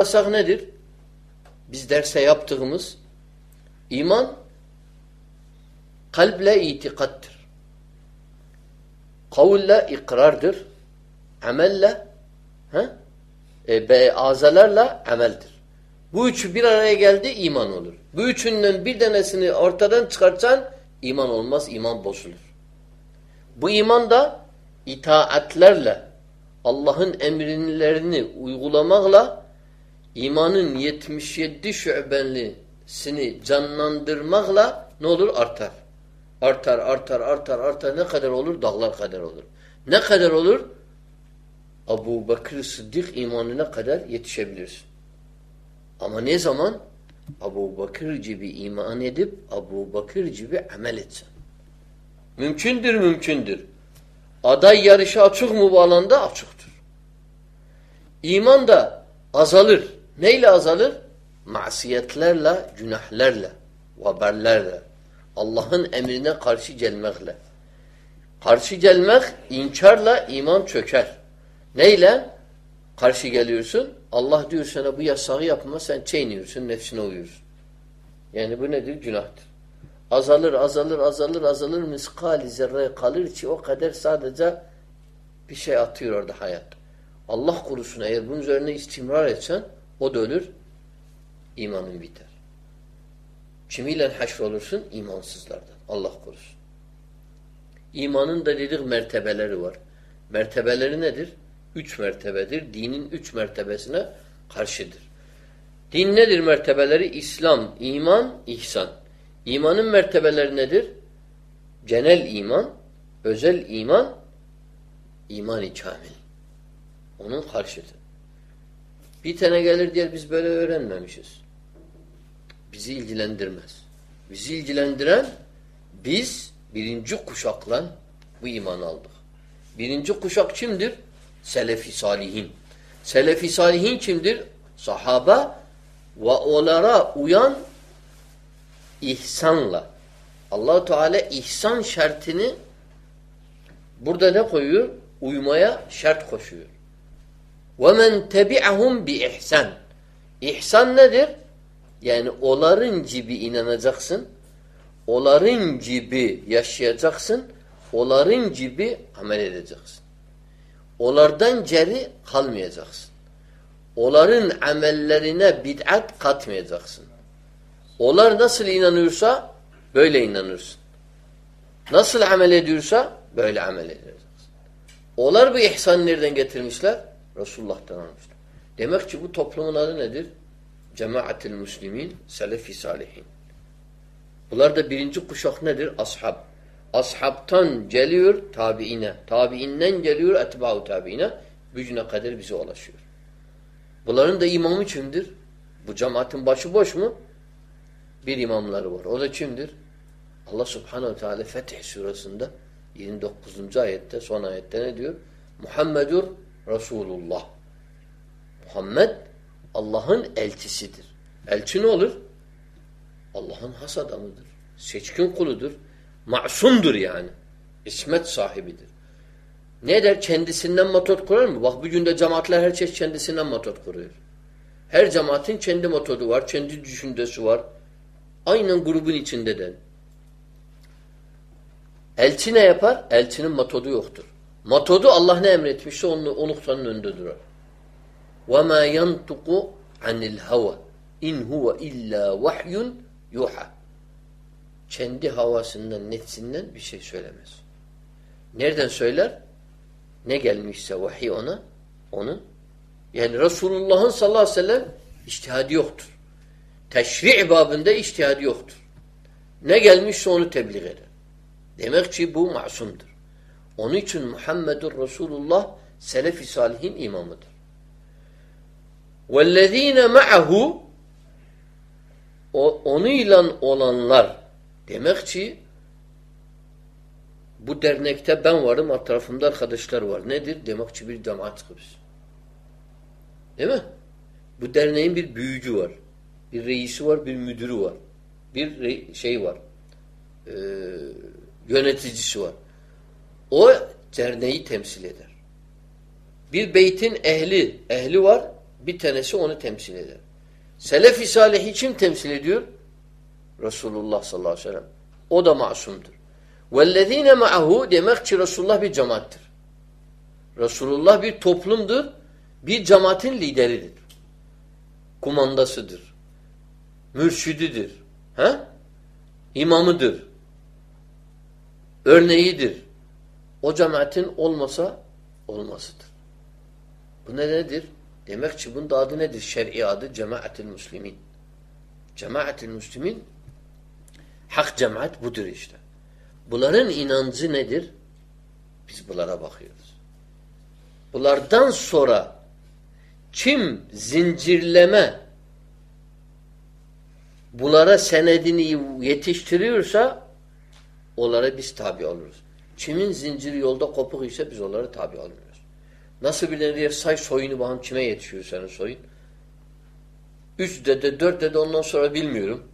Yasak nedir? Biz derse yaptığımız iman kalple itikattır. Kavulle ikrardır. Amelle he? E, be, azalarla ameldir. Bu üçü bir araya geldi iman olur. Bu üçünden bir tanesini ortadan çıkartsan iman olmaz, iman bozulur. Bu iman da itaatlerle Allah'ın emirlerini uygulamakla imanın 77 şübenlisini canlandırmakla ne olur? Artar. Artar, artar, artar, artar. Ne kadar olur? Dağlar kadar olur. Ne kadar olur? Abu Bakır Sıddık imanına kadar yetişebilirsin. Ama ne zaman? Abu Bakır gibi iman edip Abu Bakır gibi amel etsen. Mümkündür, mümkündür. Aday yarışı açık mı bu alanda? Açıktır. İman da azalır. Neyle azalır? Masiyetlerle, günahlarla, vaberlerle. Allah'ın emrine karşı gelmekle. Karşı gelmek, inkarla iman çöker. Neyle? Karşı geliyorsun. Allah diyor sana bu yasağı yapma sen çiğniyorsun, nefsine uyuyorsun. Yani bu nedir? Günahtır. Azalır, azalır, azalır, azalır. Miskali zerre kalır ki o kadar sadece bir şey atıyor orada hayat. Allah korusun eğer bunun üzerine istimrar etsen o da ölür. imanın biter. Kimiyle haşr olursun? İmansızlardan. Allah korusun. İmanın da dedik mertebeleri var. Mertebeleri nedir? Üç mertebedir. Dinin üç mertebesine karşıdır. Din nedir mertebeleri? İslam, iman, ihsan. İmanın mertebeleri nedir? Genel iman, özel iman, iman-ı kamil. Onun karşıtı. Bir tane gelir diğer biz böyle öğrenmemişiz. Bizi ilgilendirmez. Bizi ilgilendiren biz birinci kuşakla bu imanı aldık. Birinci kuşak kimdir? Selefi salihin. Selefi salihin kimdir? Sahaba ve onlara uyan ihsanla. allah Teala ihsan şartını burada ne koyuyor? Uymaya şart koşuyor. وَمَنْ تَبِعَهُمْ بِإِحْسَانٍ İhsan nedir? Yani onların gibi inanacaksın, onların gibi yaşayacaksın, onların gibi amel edeceksin. Onlardan geri kalmayacaksın. Onların amellerine bid'at katmayacaksın. Onlar nasıl inanıyorsa böyle inanırsın. Nasıl amel ediyorsa böyle amel edeceksin. Onlar bu ihsan nereden getirmişler? Resulullah'tan almışlar. Demek ki bu toplumun adı nedir? Cemaatil Müslimin, Selefi Salihin. Bunlar da birinci kuşak nedir? Ashab. Ashabtan geliyor tabiine. Tabiinden geliyor etba'u tabiine. Gücüne kadar bize ulaşıyor. Bunların da imamı kimdir? Bu cemaatin başı boş mu? Bir imamları var. O da kimdir? Allah subhanehu teala Fetih suresinde 29. ayette son ayette ne diyor? Muhammedur Resulullah. Muhammed Allah'ın elçisidir. Elçi ne olur? Allah'ın has adamıdır. Seçkin kuludur. Masumdur yani. İsmet sahibidir. Ne der? Kendisinden matot kurar mı? Bak bugün de cemaatler her çeşit kendisinden matot kuruyor. Her cemaatin kendi metodu var, kendi düşüncesi var. Aynen grubun içinde de. Elçi ne yapar? Elçinin metodu yoktur. Matodu Allah ne emretmişse onu, o noktanın önünde durar. وَمَا يَنْتُقُ عَنِ الْهَوَى اِنْ هُوَ اِلَّا وَحْيٌ يُوحَى Kendi havasından, nefsinden bir şey söylemez. Nereden söyler? Ne gelmişse vahiy ona, onu. Yani Resulullah'ın sallallahu aleyhi ve sellem iştihadi yoktur. Teşri' babında iştihadi yoktur. Ne gelmişse onu tebliğ eder. Demek ki bu masumdur. Onun için Muhammedur Resulullah Selefi Salihin imamıdır. وَالَّذ۪ينَ مَعَهُ Onunla olanlar demek ki bu dernekte ben varım, etrafımda arkadaşlar var. Nedir? Demek ki bir cemaat biz. Değil mi? Bu derneğin bir büyücü var. Bir reisi var, bir müdürü var. Bir şey var. Ee, yöneticisi var. O derneği temsil eder. Bir beytin ehli, ehli var, Bir tanesi onu temsil eder. Selef-i Salih'i kim temsil ediyor? Resulullah sallallahu aleyhi ve sellem. O da masumdur. وَالَّذ۪ينَ مَعَهُ Demek ki Resulullah bir cemaattir. Resulullah bir toplumdur. Bir cemaatin lideridir. Kumandasıdır. Mürşididir. He? İmamıdır. Örneğidir. O cemaatin olmasa olmasıdır. Bu ne nedir? Demek ki bunun adı nedir? Şer'i adı cemaatil muslimin. Cemaatil muslimin hak cemaat budur işte. Bunların inancı nedir? Biz bunlara bakıyoruz. Bunlardan sonra kim zincirleme bunlara senedini yetiştiriyorsa onlara biz tabi oluruz. Kimin zinciri yolda kopuk ise biz onlara tabi olmuyoruz. Nasıl bilir say soyunu bakalım kime yetişiyor senin soyun? Üç dede, dört dede ondan sonra bilmiyorum.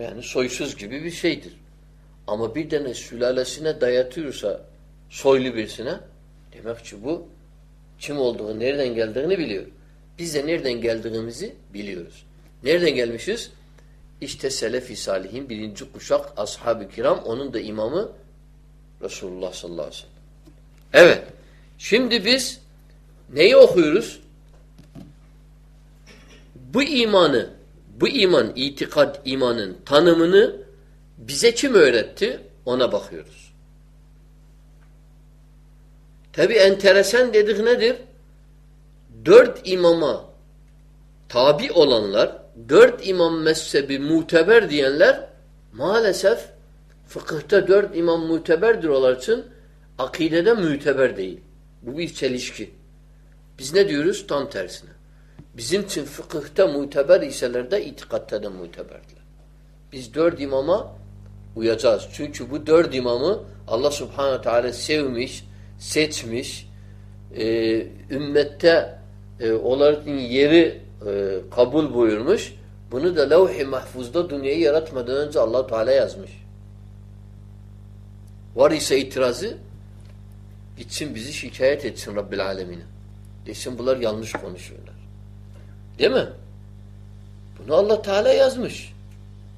Yani soysuz gibi bir şeydir. Ama bir tane sülalesine dayatıyorsa soylu birisine demek ki bu kim olduğunu, nereden geldiğini biliyor. Biz de nereden geldiğimizi biliyoruz. Nereden gelmişiz? İşte Selefi Salihin birinci kuşak ashab-ı kiram onun da imamı Resulullah sallallahu aleyhi ve sellem. Evet. Şimdi biz neyi okuyoruz? Bu imanı, bu iman, itikad imanın tanımını bize kim öğretti? Ona bakıyoruz. Tabi enteresan dedik nedir? Dört imama tabi olanlar dört imam mezhebi muteber diyenler maalesef fıkıhta dört imam muteberdir onlar için akidede muteber değil. Bu bir çelişki. Biz ne diyoruz? Tam tersine. Bizim için fıkıhta muteber iseler de itikatta da muteberdiler. Biz dört imama uyacağız. Çünkü bu dört imamı Allah subhanahu teala sevmiş, seçmiş, e, ümmette e, onların yeri e, kabul buyurmuş. Bunu da levh-i mahfuzda dünyayı yaratmadan önce allah Teala yazmış. Var ise itirazı gitsin bizi şikayet etsin Rabbil Alemine. Desin bunlar yanlış konuşuyorlar. Değil mi? Bunu allah Teala yazmış.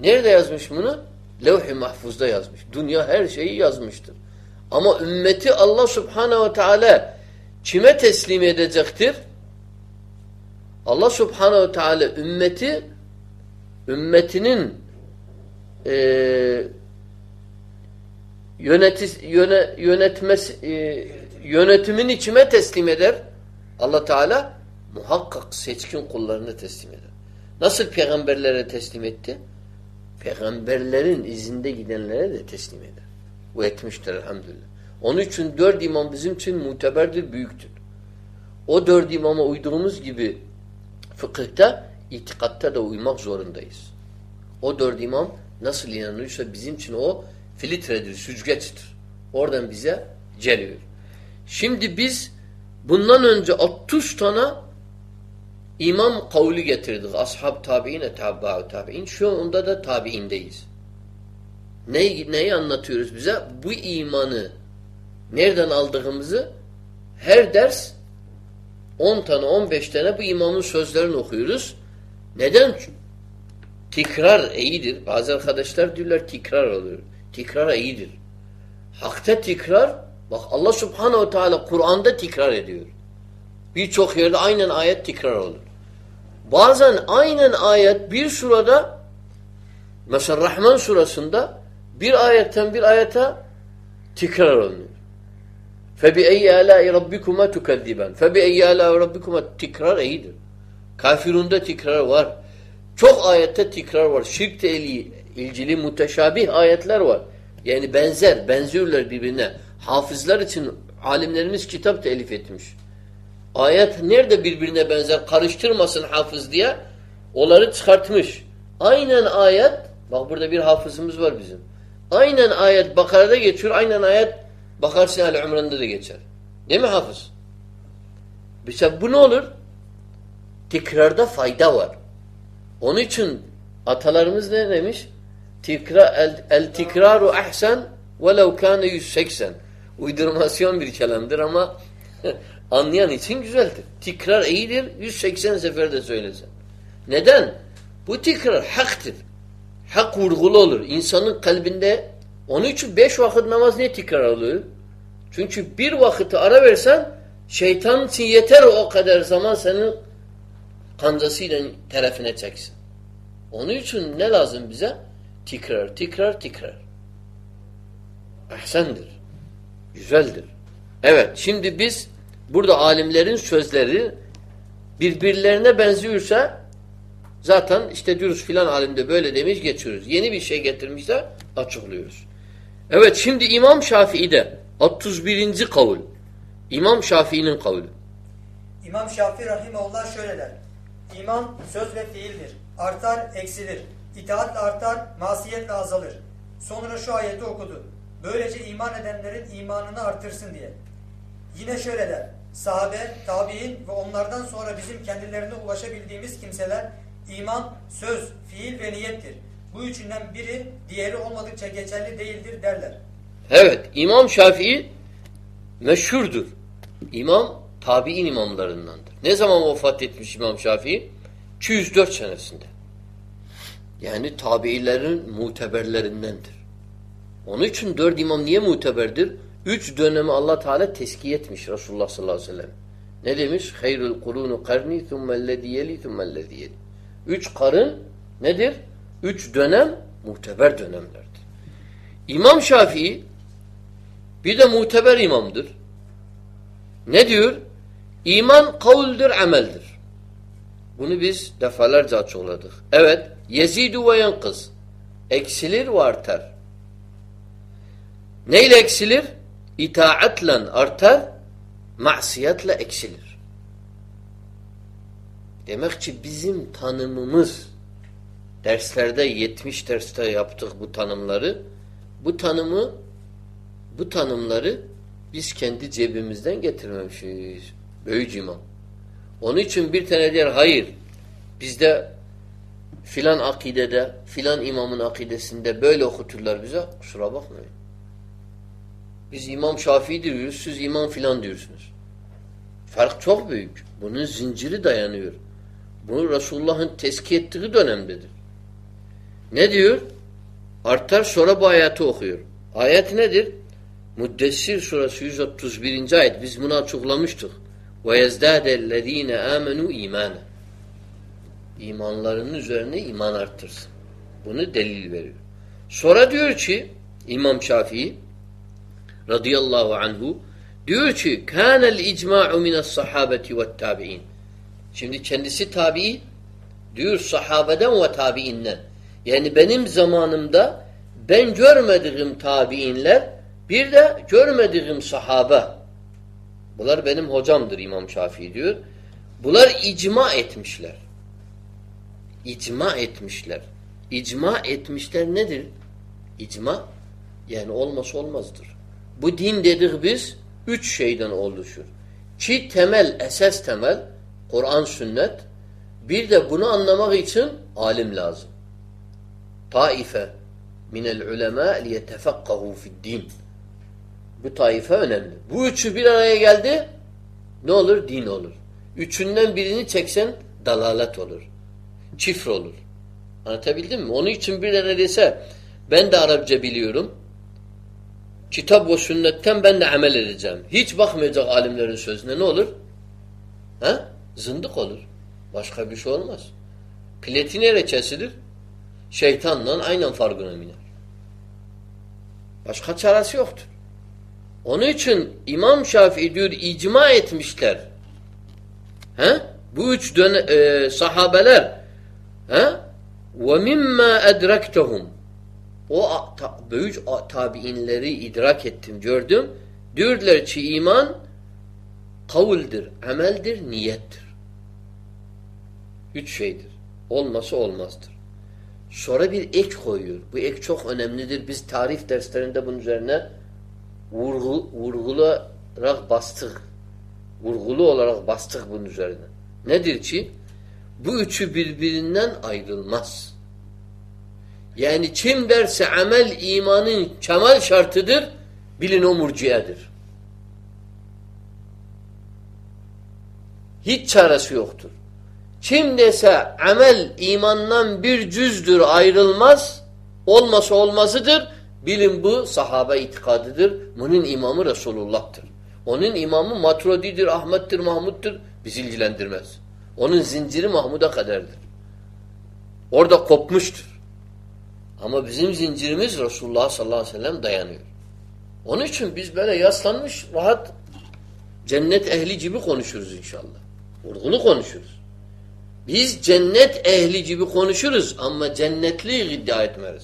Nerede yazmış bunu? Levh-i mahfuzda yazmış. Dünya her şeyi yazmıştır. Ama ümmeti Allah Subhanahu ve Teala kime teslim edecektir? Allah subhanehu teala ümmeti ümmetinin e, yönetis, yöne, yönetmesi, e, yönetimin içime teslim eder. Allah Teala muhakkak seçkin kullarını teslim eder. Nasıl peygamberlere teslim etti? Peygamberlerin izinde gidenlere de teslim eder. Bu etmiştir elhamdülillah. Onun için dört imam bizim için muteberdir, büyüktür. O dört imama uyduğumuz gibi Fıkıhta, itikatta da uymak zorundayız. O dört imam nasıl inanıyorsa bizim için o filtredir, süzgeçtir. Oradan bize geliyor. Şimdi biz bundan önce 60 tane imam kavli getirdik. Ashab tabi'in, etbaa'u tabi'in. Şu anda da tabi'indeyiz. Neyi, neyi anlatıyoruz bize? Bu imanı nereden aldığımızı her ders 10 tane 15 tane bu imamın sözlerini okuyoruz. Neden? Tikrar iyidir. Bazı arkadaşlar diyorlar tikrar oluyor. Tikrar iyidir. Hakta tikrar bak Allah subhanehu teala Kur'an'da tikrar ediyor. Birçok yerde aynen ayet tikrar olur. Bazen aynen ayet bir surada mesela Rahman surasında bir ayetten bir ayete tikrar oluyor. فَبِأَيِّ آلَاءِ رَبِّكُمَا تُكَذِّبًا فَبِأَيِّ آلَاءِ رَبِّكُمَا Tikrar iyidir. Kafirunda tikrar var. Çok ayette tikrar var. Şirk ile ilgili muteşabih ayetler var. Yani benzer, benziyorlar birbirine. Hafızlar için alimlerimiz kitap telif etmiş. Ayet nerede birbirine benzer karıştırmasın hafız diye onları çıkartmış. Aynen ayet, bak burada bir hafızımız var bizim. Aynen ayet Bakara'da geçiyor, aynen ayet Bakarsın Ali Umran'da da geçer. Değil mi hafız? Mesela bu ne olur? Tekrarda fayda var. Onun için atalarımız ne demiş? Tikra, el, el tikraru ahsen velev kâne 180. Uydurmasyon bir kelamdır ama Anlayan için güzeldir. Tekrar iyidir. 180 seferde söylesen. Neden? Bu tekrar haktır. Hak vurgulu olur. İnsanın kalbinde onun için beş vakit namaz niye tekrar oluyor? Çünkü bir vakiti ara versen şeytan için yeter o kadar zaman senin kancasıyla tarafına çeksin. Onun için ne lazım bize? Tekrar, tekrar, tekrar. Ahsendir. Güzeldir. Evet, şimdi biz burada alimlerin sözleri birbirlerine benziyorsa zaten işte diyoruz filan alimde böyle demiş geçiyoruz. Yeni bir şey getirmişler açıklıyoruz. Evet şimdi İmam Şafii'de 31. kavul. İmam Şafii'nin kavlu. İmam Şafii Rahimullah şöyle der. İman söz ve fiildir. Artar, eksilir. İtaatle artar, masiyetle azalır. Sonra şu ayeti okudu. Böylece iman edenlerin imanını artırsın diye. Yine şöyle der. Sahabe, tabi'in ve onlardan sonra bizim kendilerine ulaşabildiğimiz kimseler iman, söz, fiil ve niyettir. Bu üçünden biri diğeri olmadıkça geçerli değildir derler. Evet, İmam Şafii meşhurdur. İmam tabi'in imamlarındandır. Ne zaman vefat etmiş İmam Şafii? 204 senesinde. Yani tabiilerin muteberlerindendir. Onun için dört imam niye muteberdir? Üç dönemi Allah Teala teskiye etmiş Resulullah sallallahu aleyhi ve sellem. Ne demiş? Hayrul kurunu karni thummellezi yeli thummellezi yeli. Üç karın nedir? Üç dönem muteber dönemlerdir. İmam Şafii bir de muteber imamdır. Ne diyor? İman kavuldur, ameldir. Bunu biz defalarca açıkladık. Evet, yezidu ve yankız. Eksilir ve artar. Neyle eksilir? İtaatle artar, masiyetle eksilir. Demek ki bizim tanımımız derslerde 70 derste yaptık bu tanımları. Bu tanımı bu tanımları biz kendi cebimizden getirmemişiz. Böyüc imam. Onun için bir tane diyor hayır. Bizde filan akidede, filan imamın akidesinde böyle okuturlar bize. Kusura bakmayın. Biz İmam Şafii diyoruz, siz İmam filan diyorsunuz. Fark çok büyük. Bunun zinciri dayanıyor. Bunu Resulullah'ın tezki ettiği dönemdedir. Ne diyor? Artar sonra bu ayeti okuyor. Ayet nedir? Müddessir suresi 131. ayet. Biz bunu açıklamıştık. وَيَزْدَادَ الَّذ۪ينَ آمَنُوا اِيمَانًا İmanlarının üzerine iman arttırsın. Bunu delil veriyor. Sonra diyor ki İmam Şafii radıyallahu anhu diyor ki kânel icma'u mine's sahabeti ve tabi'in. Şimdi kendisi tabi'i diyor sahabeden ve tabi'inden. Yani benim zamanımda ben görmediğim tabi'inler bir de görmediğim sahabe. Bunlar benim hocamdır İmam Şafii diyor. Bunlar icma etmişler. İcma etmişler. İcma etmişler nedir? İcma yani olması olmazdır. Bu din dedik biz üç şeyden oluşur. Ki temel, esas temel Kur'an, sünnet. Bir de bunu anlamak için alim lazım. Taife minel ulema liyetefekkahu fi'd-din. Bu taife önemli. Bu üçü bir araya geldi ne olur? Din olur. Üçünden birini çeksen dalalet olur. Çifr olur. Anlatabildim mi? Onun için bir neredeyse ben de Arapça biliyorum. Kitap ve sünnetten ben de amel edeceğim. Hiç bakmayacak alimlerin sözüne ne olur? Ha? Zındık olur. Başka bir şey olmaz. Pleti nereye kesilir? Şeytanla aynen farkına miner. Başka çaresi yoktur. Onun için İmam Şafii diyor icma etmişler. He? Bu üç döne, e, sahabeler he? mimma edrektehum o ta, büyük tabiinleri idrak ettim, gördüm. Diyorlar ki iman kavuldir, ameldir, niyettir. Üç şeydir. Olması olmazdır. Sonra bir ek koyuyor. Bu ek çok önemlidir. Biz tarif derslerinde bunun üzerine vurgu, vurgularak bastık. Vurgulu olarak bastık bunun üzerine. Nedir ki? Bu üçü birbirinden ayrılmaz. Yani kim derse amel imanın kemal şartıdır, bilin o murciyedir. Hiç çaresi yoktur. Kim dese amel imandan bir cüzdür ayrılmaz, olmasa olmazıdır. Bilin bu sahabe itikadıdır. Bunun imamı Resulullah'tır. Onun imamı Matrodi'dir, Ahmet'tir, Mahmud'dur. Bizi ilgilendirmez. Onun zinciri Mahmud'a kadardır. Orada kopmuştur. Ama bizim zincirimiz Resulullah sallallahu aleyhi ve sellem dayanıyor. Onun için biz böyle yaslanmış rahat cennet ehli gibi konuşuruz inşallah. Vurgulu konuşuruz. Biz cennet ehli gibi konuşuruz ama cennetli iddia etmeriz.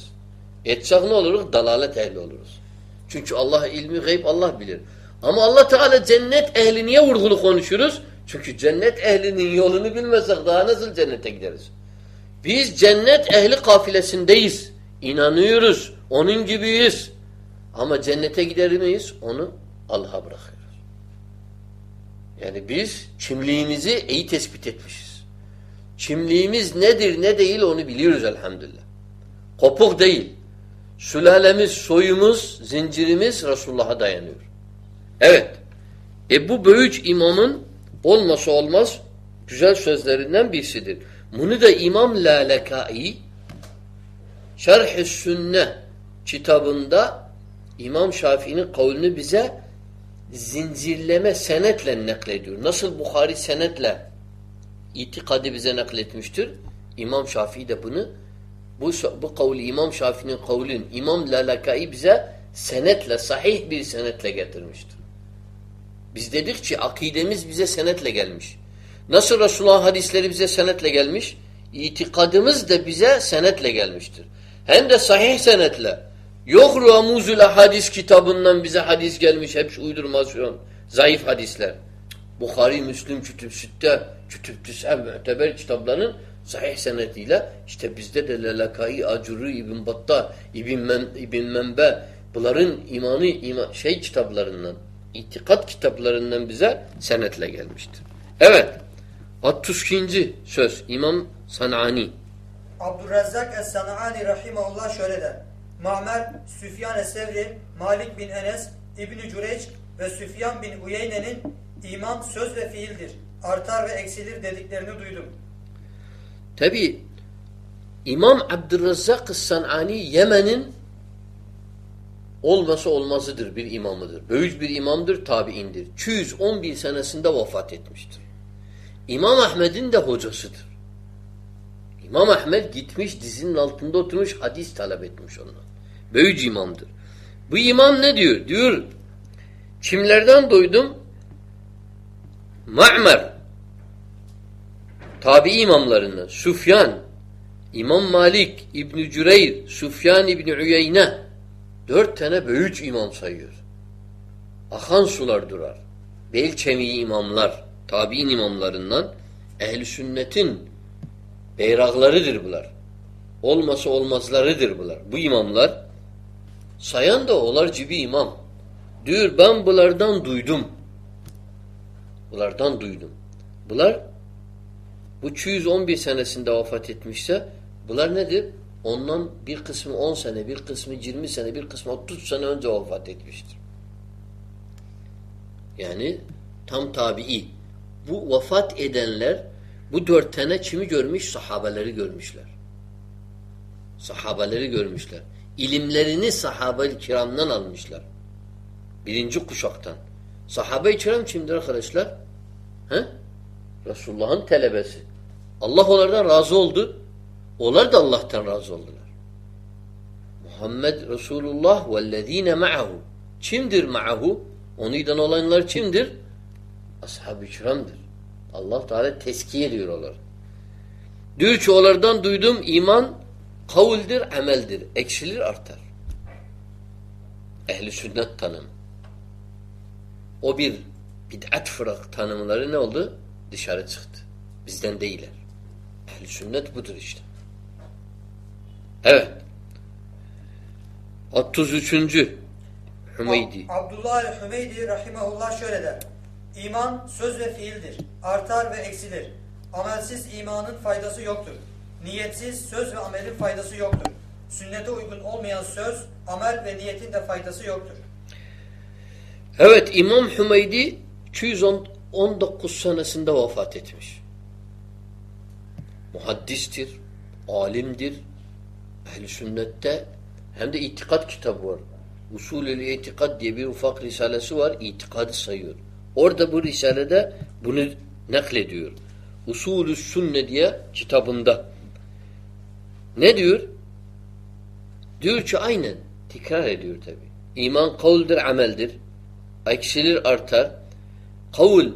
Etsek ne oluruz? Dalalet ehli oluruz. Çünkü Allah ilmi gayb Allah bilir. Ama Allah Teala cennet ehli niye vurgulu konuşuruz? Çünkü cennet ehlinin yolunu bilmesek daha nasıl cennete gideriz? Biz cennet ehli kafilesindeyiz. İnanıyoruz. Onun gibiyiz. Ama cennete gider miyiz? Onu Allah'a bırakıyoruz. Yani biz kimliğimizi iyi tespit etmişiz. Kimliğimiz nedir ne değil onu biliyoruz elhamdülillah. Kopuk değil. Sülalemiz, soyumuz, zincirimiz Resulullah'a dayanıyor. Evet. E bu böyüç imamın olmasa olmaz güzel sözlerinden birisidir. Bunu da İmam Lalekai Şerh-i Sünne kitabında İmam Şafii'nin kavlini bize zincirleme senetle naklediyor. Nasıl Bukhari senetle itikadı bize nakletmiştir. İmam Şafii de bunu bu, bu kavli İmam Şafii'nin kavlin İmam Lalakai bize senetle, sahih bir senetle getirmiştir. Biz dedik ki akidemiz bize senetle gelmiş. Nasıl Resulullah hadisleri bize senetle gelmiş? İtikadımız da bize senetle gelmiştir. Hem de sahih senetle. Yok Ramuzul Hadis kitabından bize hadis gelmiş. Hepsi uydurmasyon. Zayıf hadisler. Bukhari, Müslüm, Kütüb Sütte, Kütüb Tüs'e müteber kitapların sahih senetiyle işte bizde de Lelakai, Acuru, İbn Batta, İbn, Men, İbn Menbe bunların imanı iman, şey kitaplarından, itikat kitaplarından bize senetle gelmiştir. Evet. 62. söz İmam Sanani. Abdurrezzak Es-Sanani Rahimahullah şöyle der. Ma'mer, Süfyan Es-Sevri, Malik bin Enes, İbni Cüreyç ve Süfyan bin Uyeyne'nin iman söz ve fiildir. Artar ve eksilir dediklerini duydum. Tabi İmam Abdurrezzak Sanani Yemen'in olması olmazıdır bir imamıdır. Böyük bir imamdır, tabiindir. 211 senesinde vefat etmiştir. İmam Ahmed'in de hocasıdır. İmam Ahmed gitmiş dizinin altında oturmuş hadis talep etmiş ondan. Böyük imamdır. Bu imam ne diyor? Diyor kimlerden duydum? Ma'mer tabi imamlarından Süfyan İmam Malik İbn Cüreyr Süfyan İbn Uyeyne dört tane böyük imam sayıyor. Akan sular durar. Bel kemiği imamlar tabi'in imamlarından ehli sünnetin beyraklarıdır bunlar. Olmasa olmazlarıdır bunlar. Bu imamlar sayan da olar gibi imam. Diyor ben bunlardan duydum. Bunlardan duydum. Bunlar bu 211 senesinde vefat etmişse bunlar nedir? Ondan bir kısmı 10 sene, bir kısmı 20 sene, bir kısmı 30 sene önce vefat etmiştir. Yani tam tabii. Bu vefat edenler bu dört tane kimi görmüş? Sahabeleri görmüşler. Sahabeleri görmüşler. İlimlerini sahabe-i kiramdan almışlar. Birinci kuşaktan. Sahabe-i kiram kimdir arkadaşlar? He? Resulullah'ın telebesi. Allah onlardan razı oldu. Onlar da Allah'tan razı oldular. Muhammed Resulullah vellezine ma'ahu. Kimdir ma'ahu? Onuydan olanlar kimdir? Ashab-ı kiramdır. Allah Teala teskiye ediyor onları. Diyor ki onlardan duydum iman kavuldir, ameldir. Eksilir artar. Ehli sünnet tanım. O bir bid'at fırak tanımları ne oldu? Dışarı çıktı. Bizden değiller. Ehli sünnet budur işte. Evet. 33. Hümeydi. Abdullah Hümeydi Rahimahullah şöyle der. İman söz ve fiildir. Artar ve eksilir. Amelsiz imanın faydası yoktur. Niyetsiz söz ve amelin faydası yoktur. Sünnete uygun olmayan söz, amel ve niyetin de faydası yoktur. Evet İmam Hümeydi 210 19 senesinde vefat etmiş. Muhaddistir, alimdir. Ehl-i sünnette hem de itikat kitabı var. Usulü itikad diye bir ufak risalesi var. itikadı sayıyor. Orada bu risalede bunu naklediyor. Usulü sünne diye kitabında. Ne diyor? Diyor ki aynen. Tekrar ediyor tabi. İman kavuldir, ameldir. Eksilir, artar. Kavul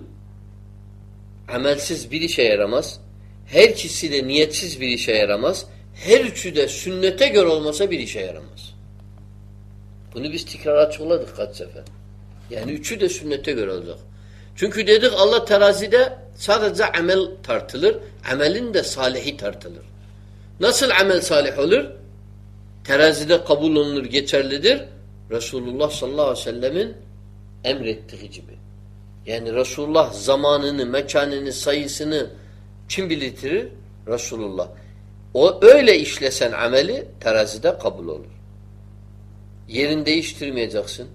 amelsiz bir işe yaramaz. Her ikisi de niyetsiz bir işe yaramaz. Her üçü de sünnete göre olmasa bir işe yaramaz. Bunu biz tekrar açıkladık kaç sefer. Yani üçü de sünnete göre olacak. Çünkü dedik Allah terazide sadece amel tartılır. Amelin de salihi tartılır. Nasıl amel salih olur? Terazide kabul olunur, geçerlidir. Resulullah sallallahu aleyhi ve sellemin emrettiği gibi. Yani Resulullah zamanını, mekanını, sayısını kim bilitirir? Resulullah. O öyle işlesen ameli terazide kabul olur. Yerini değiştirmeyeceksin.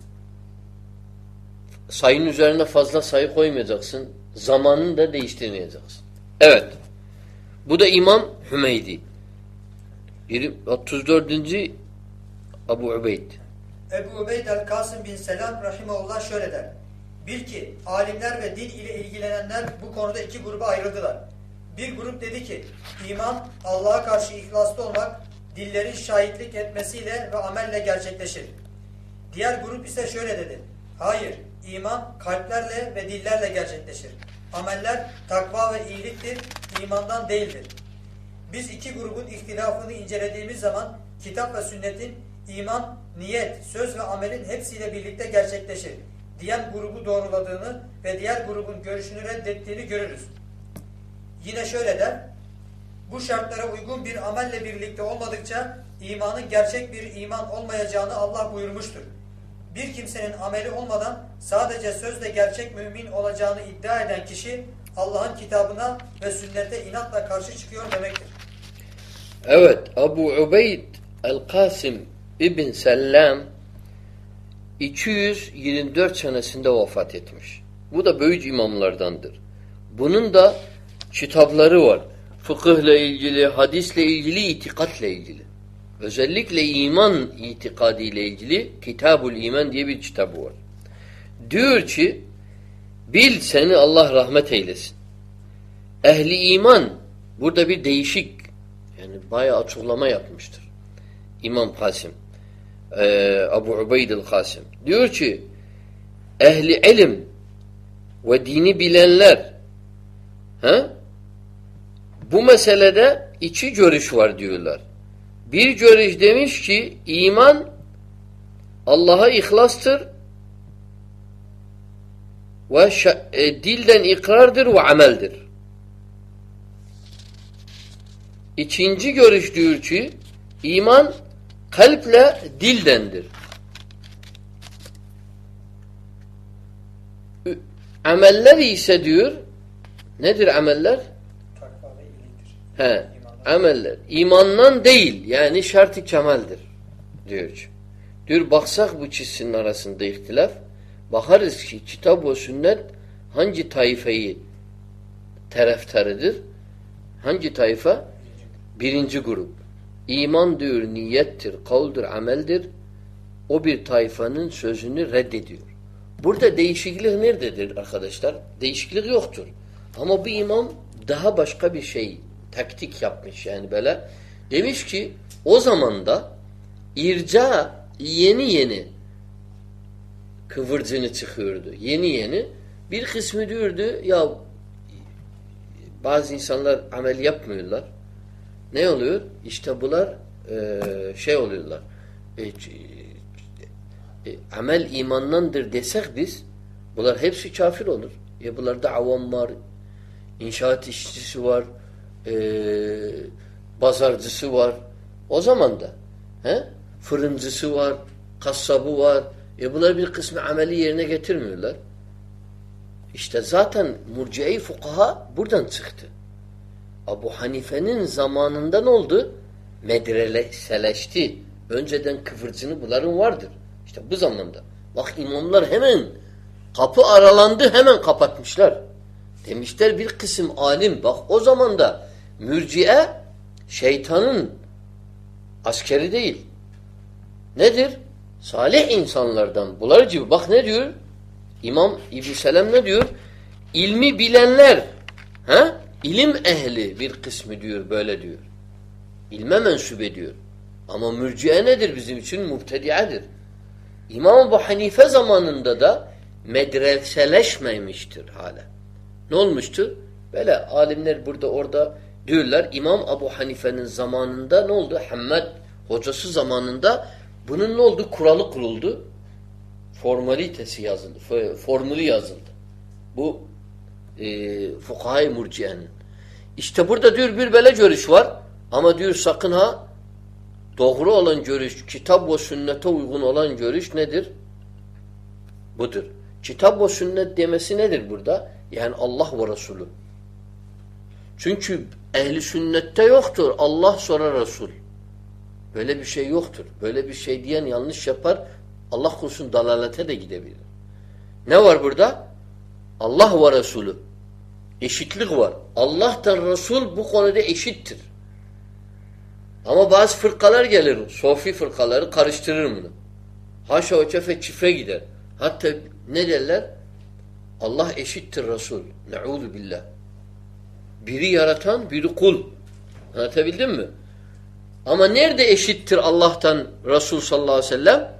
Sayının üzerine fazla sayı koymayacaksın. Zamanını da değiştirmeyeceksin. Evet. Bu da İmam Hümeydi. 34. Abu Ubeyd. Ebu Ubeyd el-Kasım bin Selam Rahimullah şöyle der. Bil ki alimler ve din ile ilgilenenler bu konuda iki gruba ayrıldılar. Bir grup dedi ki iman Allah'a karşı ihlaslı olmak dillerin şahitlik etmesiyle ve amelle gerçekleşir. Diğer grup ise şöyle dedi. Hayır, iman kalplerle ve dillerle gerçekleşir. Ameller takva ve iyiliktir, imandan değildir. Biz iki grubun ihtilafını incelediğimiz zaman kitap ve sünnetin iman, niyet, söz ve amelin hepsiyle birlikte gerçekleşir diyen grubu doğruladığını ve diğer grubun görüşünü reddettiğini görürüz. Yine şöyle der, bu şartlara uygun bir amelle birlikte olmadıkça imanın gerçek bir iman olmayacağını Allah buyurmuştur. Bir kimsenin ameli olmadan sadece sözle gerçek mümin olacağını iddia eden kişi Allah'ın kitabına ve sünnete inatla karşı çıkıyor demektir. Evet, Abu Ubeyd el-Kasim İbn Sellam 224 senesinde vefat etmiş. Bu da büyük imamlardandır. Bunun da kitapları var. Fıkıhla ilgili, hadisle ilgili, itikatla ilgili. Özellikle iman itikadiyle ilgili Kitabul İman diye bir kitabı var. Diyor ki bil seni Allah rahmet eylesin. Ehli iman burada bir değişik yani bayağı açıklama yapmıştır. İmam Kasım e, Abu Ubeydil Kasım diyor ki ehli ilim ve dini bilenler he, bu meselede iki görüş var diyorlar. Bir görüş demiş ki iman Allah'a ihlastır ve e, dilden ikrardır ve ameldir. İkinci görüş diyor ki iman kalple dildendir. Ameller ise diyor nedir ameller? He, ameller. İmandan değil yani şart-ı kemaldir diyor. Diyor baksak bu çizsinin arasında ihtilaf bakarız ki kitap ve sünnet hangi taifeyi taraftarıdır? Hangi tayfa? Birinci grup. İman diyor niyettir, kavldur, ameldir. O bir tayfanın sözünü reddediyor. Burada değişiklik nerededir arkadaşlar? Değişiklik yoktur. Ama bu imam daha başka bir şey taktik yapmış yani böyle. Demiş ki o zaman da irca yeni yeni kıvırcını çıkıyordu. Yeni yeni. Bir kısmı diyordu ya bazı insanlar amel yapmıyorlar. Ne oluyor? İşte bunlar e, şey oluyorlar. E, e, amel imandandır desek biz bunlar hepsi kafir olur. Ya bunlarda avam var, inşaat işçisi var, e, pazarcısı var. O zaman da he? fırıncısı var, kasabı var. E bunlar bir kısmı ameli yerine getirmiyorlar. İşte zaten murciye fukaha buradan çıktı. Abu Hanife'nin zamanından oldu? Medreseleşti. Önceden kıvırcını bunların vardır. İşte bu zamanda. Bak imamlar hemen kapı aralandı hemen kapatmışlar. Demişler bir kısım alim. Bak o zaman da mürciye şeytanın askeri değil. Nedir? Salih insanlardan. Bunlar gibi. Bak ne diyor? İmam İbn Selem ne diyor? İlmi bilenler, ha? İlim ehli bir kısmı diyor böyle diyor. İlme mensup ediyor. Ama mürciye nedir bizim için? Mubtediadır. İmam Ebu Hanife zamanında da medreseleşmemiştir hala. Ne olmuştur? Böyle alimler burada orada diyorlar İmam Ebu Hanife'nin zamanında ne oldu? Hammed hocası zamanında bunun ne oldu? Kuralı kuruldu. Formalitesi yazıldı. Formülü yazıldı. Bu e, fukahay murciyenin. İşte burada diyor bir böyle görüş var. Ama diyor sakın ha doğru olan görüş, kitap ve sünnete uygun olan görüş nedir? Budur. Kitap ve sünnet demesi nedir burada? Yani Allah ve Resulü. Çünkü ehli sünnette yoktur. Allah sonra Resul. Böyle bir şey yoktur. Böyle bir şey diyen yanlış yapar. Allah korusun dalalete de gidebilir. Ne var burada? Allah ve Resulü. Eşitlik var. Allah'tan Resul bu konuda eşittir. Ama bazı fırkalar gelir. Sofi fırkaları karıştırır bunu. Haşa o çefe çifre gider. Hatta ne derler? Allah eşittir Resul. Ne'udu billah. Biri yaratan, biri kul. Anlatabildim mi? Ama nerede eşittir Allah'tan Resul sallallahu aleyhi ve sellem?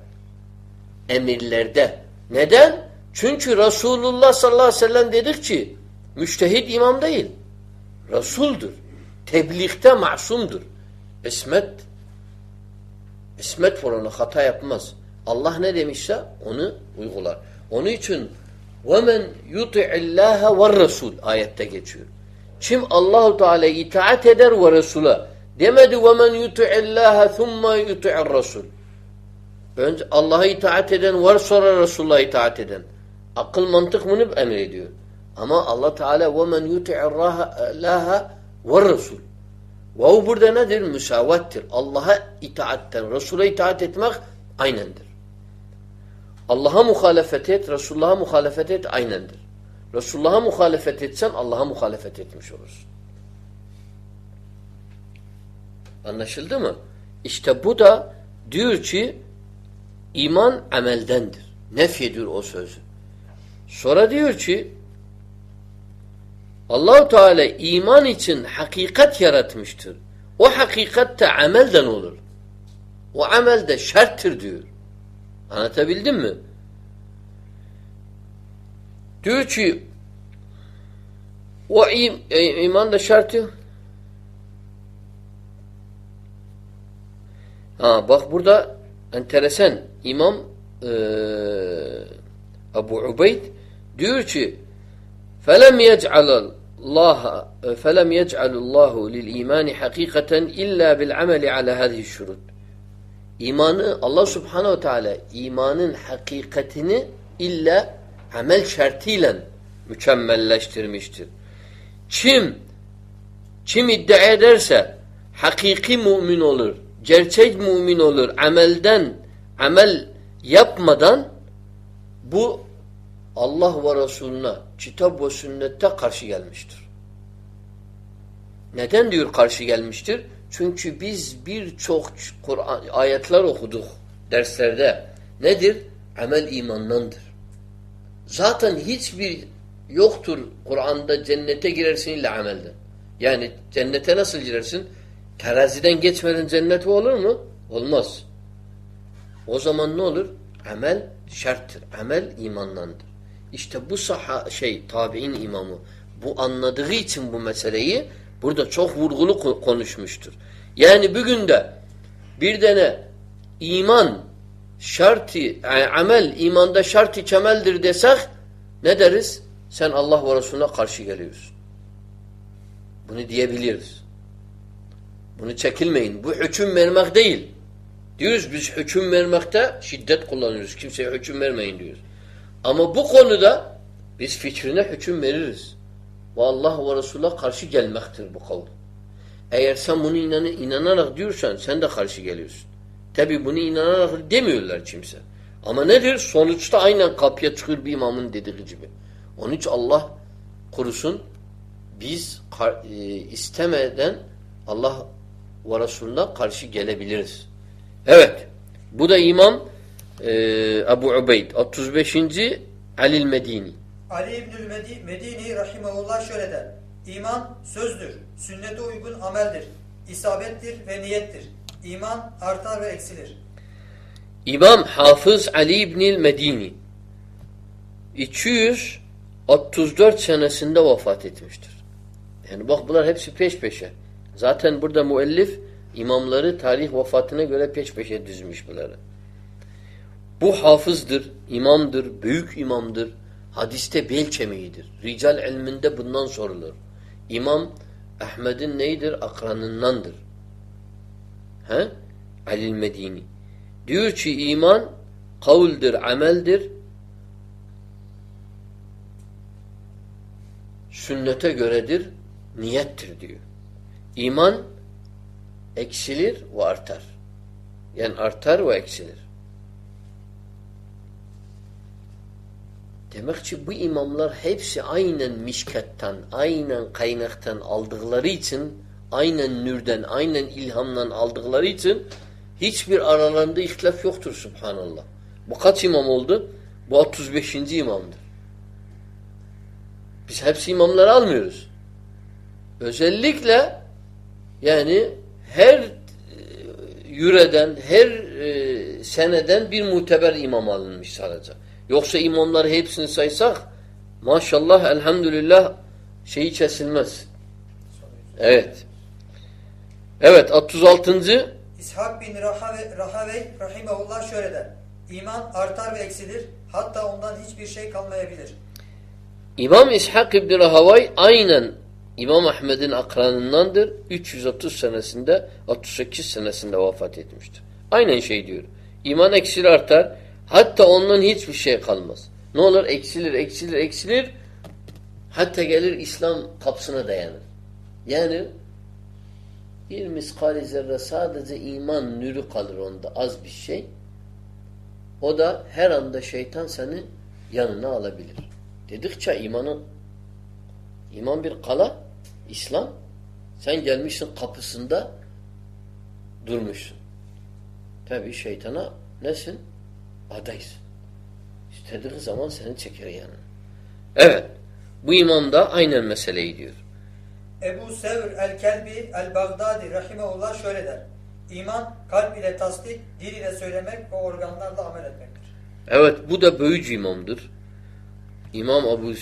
Emirlerde. Neden? Çünkü Resulullah sallallahu aleyhi ve sellem dedik ki müştehid imam değil. Resuldur. Tebliğde masumdur. İsmet İsmet var ona hata yapmaz. Allah ne demişse onu uygular. Onun için وَمَنْ يُطِعِ اللّٰهَ وَالرَّسُولِ ayette geçiyor. Kim Allahu Teala itaat eder ve Resul'a demedi وَمَنْ يُطِعِ اللّٰهَ ثُمَّ يُطِعِ الرَّسُولِ Önce Allah'a itaat eden var sonra Resulullah'a itaat eden. Akıl mantık bunu emrediyor. Ama Allah Teala وَمَنْ يُطِعِ اللّٰهَ وَالرَّسُولِ Vav burada nedir? Müsavattir. Allah'a itaatten, Resul'a itaat etmek aynendir. Allah'a muhalefet et, Resulullah'a muhalefet et aynendir. Resulullah'a muhalefet etsen Allah'a muhalefet etmiş olursun. Anlaşıldı mı? İşte bu da diyor ki iman ameldendir. Nefyediyor o sözü. Sonra diyor ki Allahu Teala iman için hakikat yaratmıştır. O hakikat de amelden olur. O amel de şarttır diyor. Anlatabildim mi? Diyor ki o im, e, iman da şartı ha bak burada enteresan İmam e, Ebu Ubeyd diyor ki فلم يجعل الله فلم يجعل الله للإيمان حقيقة إلا بالعمل على هذه الشروط İmanı Allah Subhanahu Teala imanın hakikatini illa amel şartıyla mükemmelleştirmiştir. Kim kim iddia ederse hakiki mümin olur, gerçek mümin olur, amelden amel yapmadan bu Allah ve Resulüne kitap ve sünnette karşı gelmiştir. Neden diyor karşı gelmiştir? Çünkü biz birçok ayetler okuduk derslerde. Nedir? Amel imandandır. Zaten hiçbir yoktur Kur'an'da cennete girersin illa amelden. Yani cennete nasıl girersin? Teraziden geçmeden cennet olur mu? Olmaz. O zaman ne olur? Amel şarttır. Amel imandandır. İşte bu saha şey tabi'in imamı bu anladığı için bu meseleyi burada çok vurgulu konuşmuştur. Yani bugün de bir tane iman şartı yani amel imanda şartı kemeldir desek ne deriz? Sen Allah ve Resulüne karşı geliyorsun. Bunu diyebiliriz. Bunu çekilmeyin. Bu hüküm vermek değil. Diyoruz biz hüküm vermekte şiddet kullanıyoruz. Kimseye hüküm vermeyin diyoruz. Ama bu konuda biz fikrine hüküm veririz. Ve Allah ve Resul'a karşı gelmektir bu kavl. Eğer sen bunu inan inanarak diyorsan sen de karşı geliyorsun. Tabi bunu inanarak demiyorlar kimse. Ama nedir? Sonuçta aynen kapıya çıkıyor bir imamın dediği gibi. Onun için Allah kurusun biz e, istemeden Allah ve Resulüne karşı gelebiliriz. Evet. Bu da İmam e, Ebu Ubeyd 35. Alil Medini. Ali İbnül Medi- Medini Rahimahullah şöyle der. İman sözdür, sünnete uygun ameldir, isabettir ve niyettir. İman artar ve eksilir. İmam Hafız Ali İbnil Medini 234 senesinde vefat etmiştir. Yani bak bunlar hepsi peş peşe. Zaten burada müellif imamları tarih vefatına göre peş peşe düzmüş bunları. Bu hafızdır, imamdır, büyük imamdır. Hadiste bel kemiğidir. Rical ilminde bundan sorulur. İmam Ahmed'in neydir? Akranındandır. He? Alil Medini. Diyor ki iman kavuldir, ameldir. Sünnete göredir, niyettir diyor. İman eksilir ve artar. Yani artar ve eksilir. Demek ki bu imamlar hepsi aynen mişkattan, aynen kaynaktan aldıkları için, aynen nürden, aynen ilhamdan aldıkları için hiçbir aralarında ihtilaf yoktur subhanallah. Bu kaç imam oldu? Bu 35. imamdır. Biz hepsi imamları almıyoruz. Özellikle yani her e, yüreden, her e, seneden bir muteber imam alınmış sadece. Yoksa imamları hepsini saysak maşallah elhamdülillah şeyi kesilmez. Evet. Evet 36. İshak bin Rahave, Rahavey Rahimahullah şöyle der. İman artar ve eksilir, hatta ondan hiçbir şey kalmayabilir. İmam İshak İbni Rahavay aynen İmam Ahmed'in akranındandır. 330 senesinde 38 senesinde vefat etmiştir. Aynen şey diyor. İman eksilir artar. Hatta ondan hiçbir şey kalmaz. Ne olur? Eksilir, eksilir, eksilir. Hatta gelir İslam kapısına dayanır. Yani bir miskali zerre sadece iman nürü kalır onda az bir şey. O da her anda şeytan seni yanına alabilir. Dedikçe imanın iman bir kala İslam sen gelmişsin kapısında durmuşsun. Tabi şeytana nesin? Adaysın. İstediği zaman seni çeker yanına. Evet. Bu imam da aynen meseleyi diyor. Ebu Sevr el-Kelbi el-Bagdadi Rahimahullah şöyle der. İman kalp ile tasdik, dil ile söylemek ve organlarla amel etmektir. Evet bu da böyücü imamdır. İmam Ebu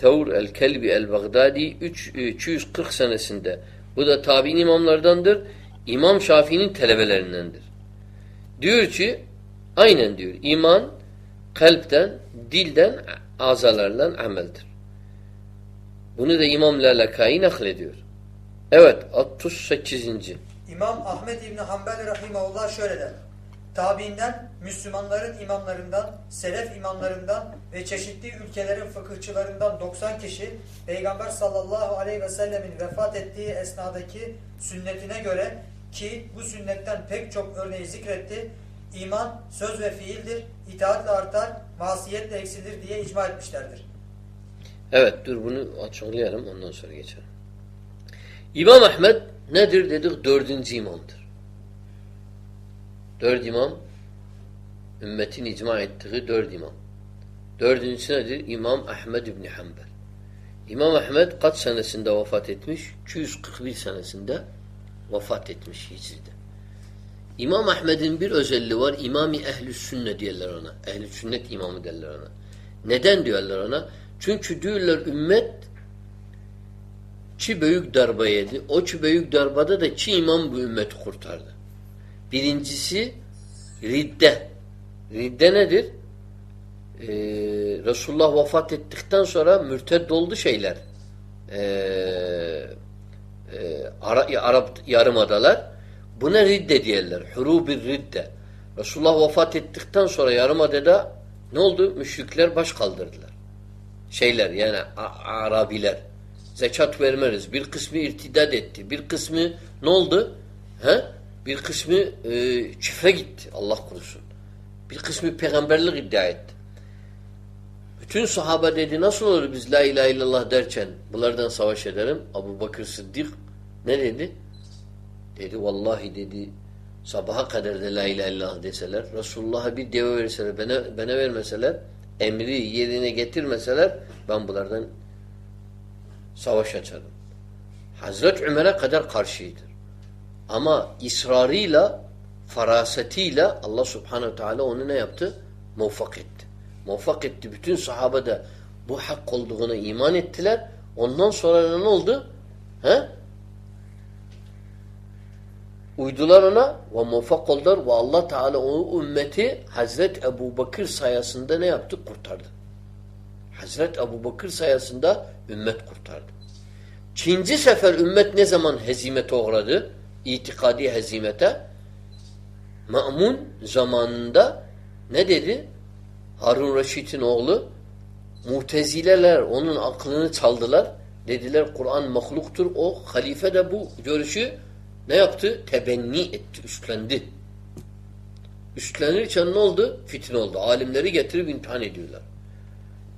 Thawr el-Kelbi el-Bagdadi 340 senesinde. Bu da tabi'in imamlardandır. İmam Şafii'nin talebelerindendir. Diyor ki aynen diyor. iman kalpten, dilden, azalarla ameldir. Bunu da İmam Lalakai naklediyor. Evet 68. İmam Ahmed İbni Hanbel Rahimahullah şöyle der. Tabiinden, Müslümanların imamlarından, selef imamlarından ve çeşitli ülkelerin fıkıhçılarından 90 kişi Peygamber sallallahu aleyhi ve sellemin vefat ettiği esnadaki sünnetine göre ki bu sünnetten pek çok örneği zikretti. İman söz ve fiildir, itaatle artar, masiyetle eksilir diye icma etmişlerdir. Evet dur bunu açıklayalım ondan sonra geçelim. İmam Ahmed nedir dedik? Dördüncü imamdır. Dört imam ümmetin icma ettiği dört imam. Dördüncüsü nedir? İmam Ahmed İbni Hanbel. İmam Ahmed kaç senesinde vefat etmiş? 241 senesinde vefat etmiş Hicri'de. İmam Ahmed'in bir özelliği var. İmami ehl sünne diyorlar ona. ehl sünnet imamı derler ona. Neden diyorlar ona? Çünkü diyorlar ümmet çi büyük darbe yedi. O çi büyük darbada da çi imam bu ümmeti kurtardı. Birincisi ridde. Ridde nedir? Ee, Resulullah vefat ettikten sonra mürted oldu şeyler. Ee, e, Ara, Arap yarımadalar. Buna ridde diyorlar. Hurubir ridde. Resulullah vefat ettikten sonra yarımadada ne oldu? Müşrikler baş kaldırdılar. Şeyler yani Arabiler. Zekat vermeriz. Bir kısmı irtidad etti. Bir kısmı ne oldu? He? Bir kısmı e, çifre gitti. Allah korusun. Bir kısmı peygamberlik iddia etti. Bütün sahabe dedi nasıl olur biz la ilahe illallah derken bunlardan savaş ederim. Abu Bakır Sıddık ne dedi? Dedi vallahi dedi sabaha kadar da la ilahe illallah deseler Resulullah'a bir deve verseler bana, bana vermeseler emri yerine getirmeseler ben bunlardan savaş açarım. Hazret Ömer'e kadar karşıydır. Ama ısrarıyla farasetiyle Allah subhanehu teala onu ne yaptı? Muvaffak etti. Muvaffak etti. Bütün sahabe de bu hak olduğuna iman ettiler. Ondan sonra ne oldu? He? Uydular ona ve muvaffak oldular ve Allah Teala o ümmeti Hazret Ebu Bakır sayesinde ne yaptı? Kurtardı. Hazret Ebu Bakır sayesinde ümmet kurtardı. Çinci sefer ümmet ne zaman hezimete uğradı? İtikadi hezimete. Ma'mun zamanında ne dedi? Harun Reşit'in oğlu Mutezileler onun aklını çaldılar. Dediler Kur'an mahluktur. O halife de bu görüşü ne yaptı? Tebenni etti, üstlendi. Üstlenirken ne oldu? Fitne oldu. Alimleri getirip imtihan ediyorlar.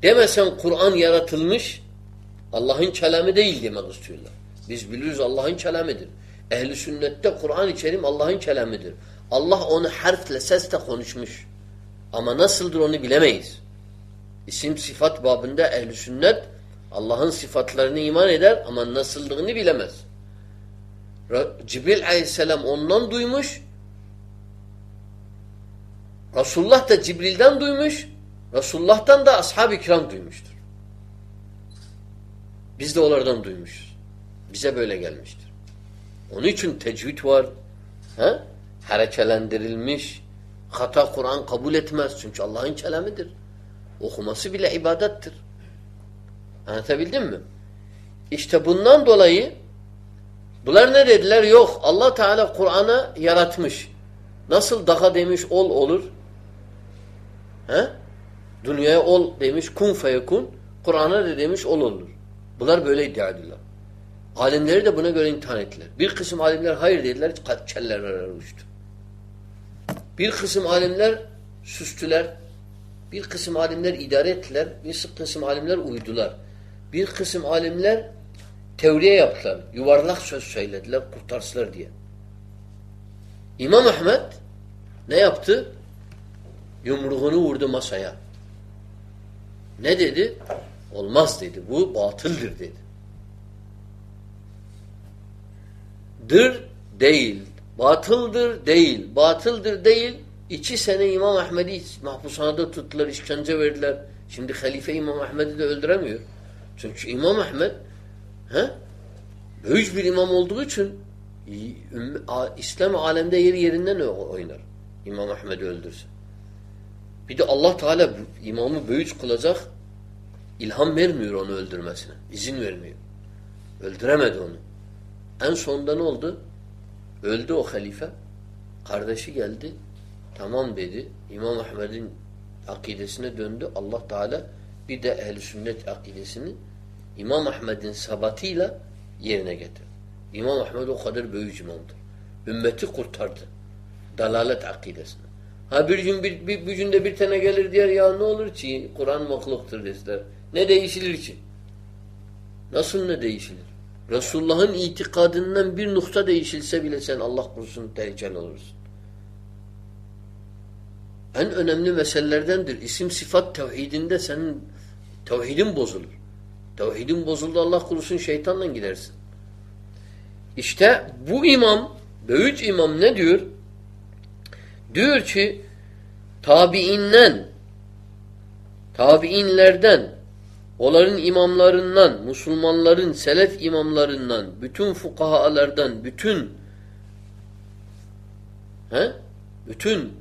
Demesen Kur'an yaratılmış Allah'ın kelamı değil demek istiyorlar. Biz biliriz Allah'ın kelamıdır. Ehli sünnette Kur'an-ı Kerim Allah'ın kelamıdır. Allah onu harfle, sesle konuşmuş. Ama nasıldır onu bilemeyiz. İsim sıfat babında ehli sünnet Allah'ın sıfatlarını iman eder ama nasıldığını bilemez. Cibril aleyhisselam ondan duymuş. Resulullah da Cibril'den duymuş. Resulullah'tan da ashab-ı kiram duymuştur. Biz de onlardan duymuşuz. Bize böyle gelmiştir. Onun için tecvid var. He? Harekelendirilmiş. Hata Kur'an kabul etmez. Çünkü Allah'ın kelamıdır. Okuması bile ibadettir. Anlatabildim mi? İşte bundan dolayı bunlar ne dediler? Yok. Allah Teala Kur'an'ı yaratmış. Nasıl daha demiş ol olur? He? Dünyaya ol demiş kun feyekun. Kur'an'a da demiş ol olur. Bunlar böyle iddia ediyorlar. Alimleri de buna göre imtihan ettiler. Bir kısım alimler hayır dediler, kellerler uçtu. Bir kısım alimler süstüler. Bir kısım alimler idare ettiler. Bir kısım alimler uydular. Bir kısım alimler teoriye yaptılar. Yuvarlak söz söylediler, kurtarsılar diye. İmam Ahmet ne yaptı? Yumruğunu vurdu masaya. Ne dedi? Olmaz dedi. Bu batıldır dedi. Dır değil. Batıldır değil. Batıldır değil. İki sene İmam Ahmet'i mahpushanede tuttular, işkence verdiler. Şimdi halife İmam Ahmet'i de öldüremiyor. Çünkü İmam Ahmet he, büyük bir imam olduğu için İslam alemde yeri yerinden oynar. İmam Ahmet'i öldürse. Bir de Allah Teala imamı büyük kılacak ilham vermiyor onu öldürmesine. İzin vermiyor. Öldüremedi onu. En sonunda ne oldu? Öldü o halife. Kardeşi geldi. Tamam dedi. İmam Ahmed'in akidesine döndü. Allah Teala bir de ehl sünnet akidesini İmam Ahmed'in sabatıyla yerine getirdi. İmam Ahmed o kadar büyük imamdır. Ümmeti kurtardı. Dalalet akidesine. Ha bir gün bir, bir, bir günde bir tane gelir diğer ya ne olur ki Kur'an mahluktur deseler. Ne değişilir ki? Nasıl ne değişilir? Resulullah'ın itikadından bir nokta değişilse bile sen Allah korusun tehlikeli olursun. En önemli meselelerdendir. İsim sıfat tevhidinde senin tevhidin bozulur. Tevhidin bozuldu Allah korusun şeytanla gidersin. İşte bu imam, büyük imam ne diyor? Diyor ki tabiinden tabiinlerden onların imamlarından, Müslümanların selef imamlarından, bütün fukahalardan, bütün he? bütün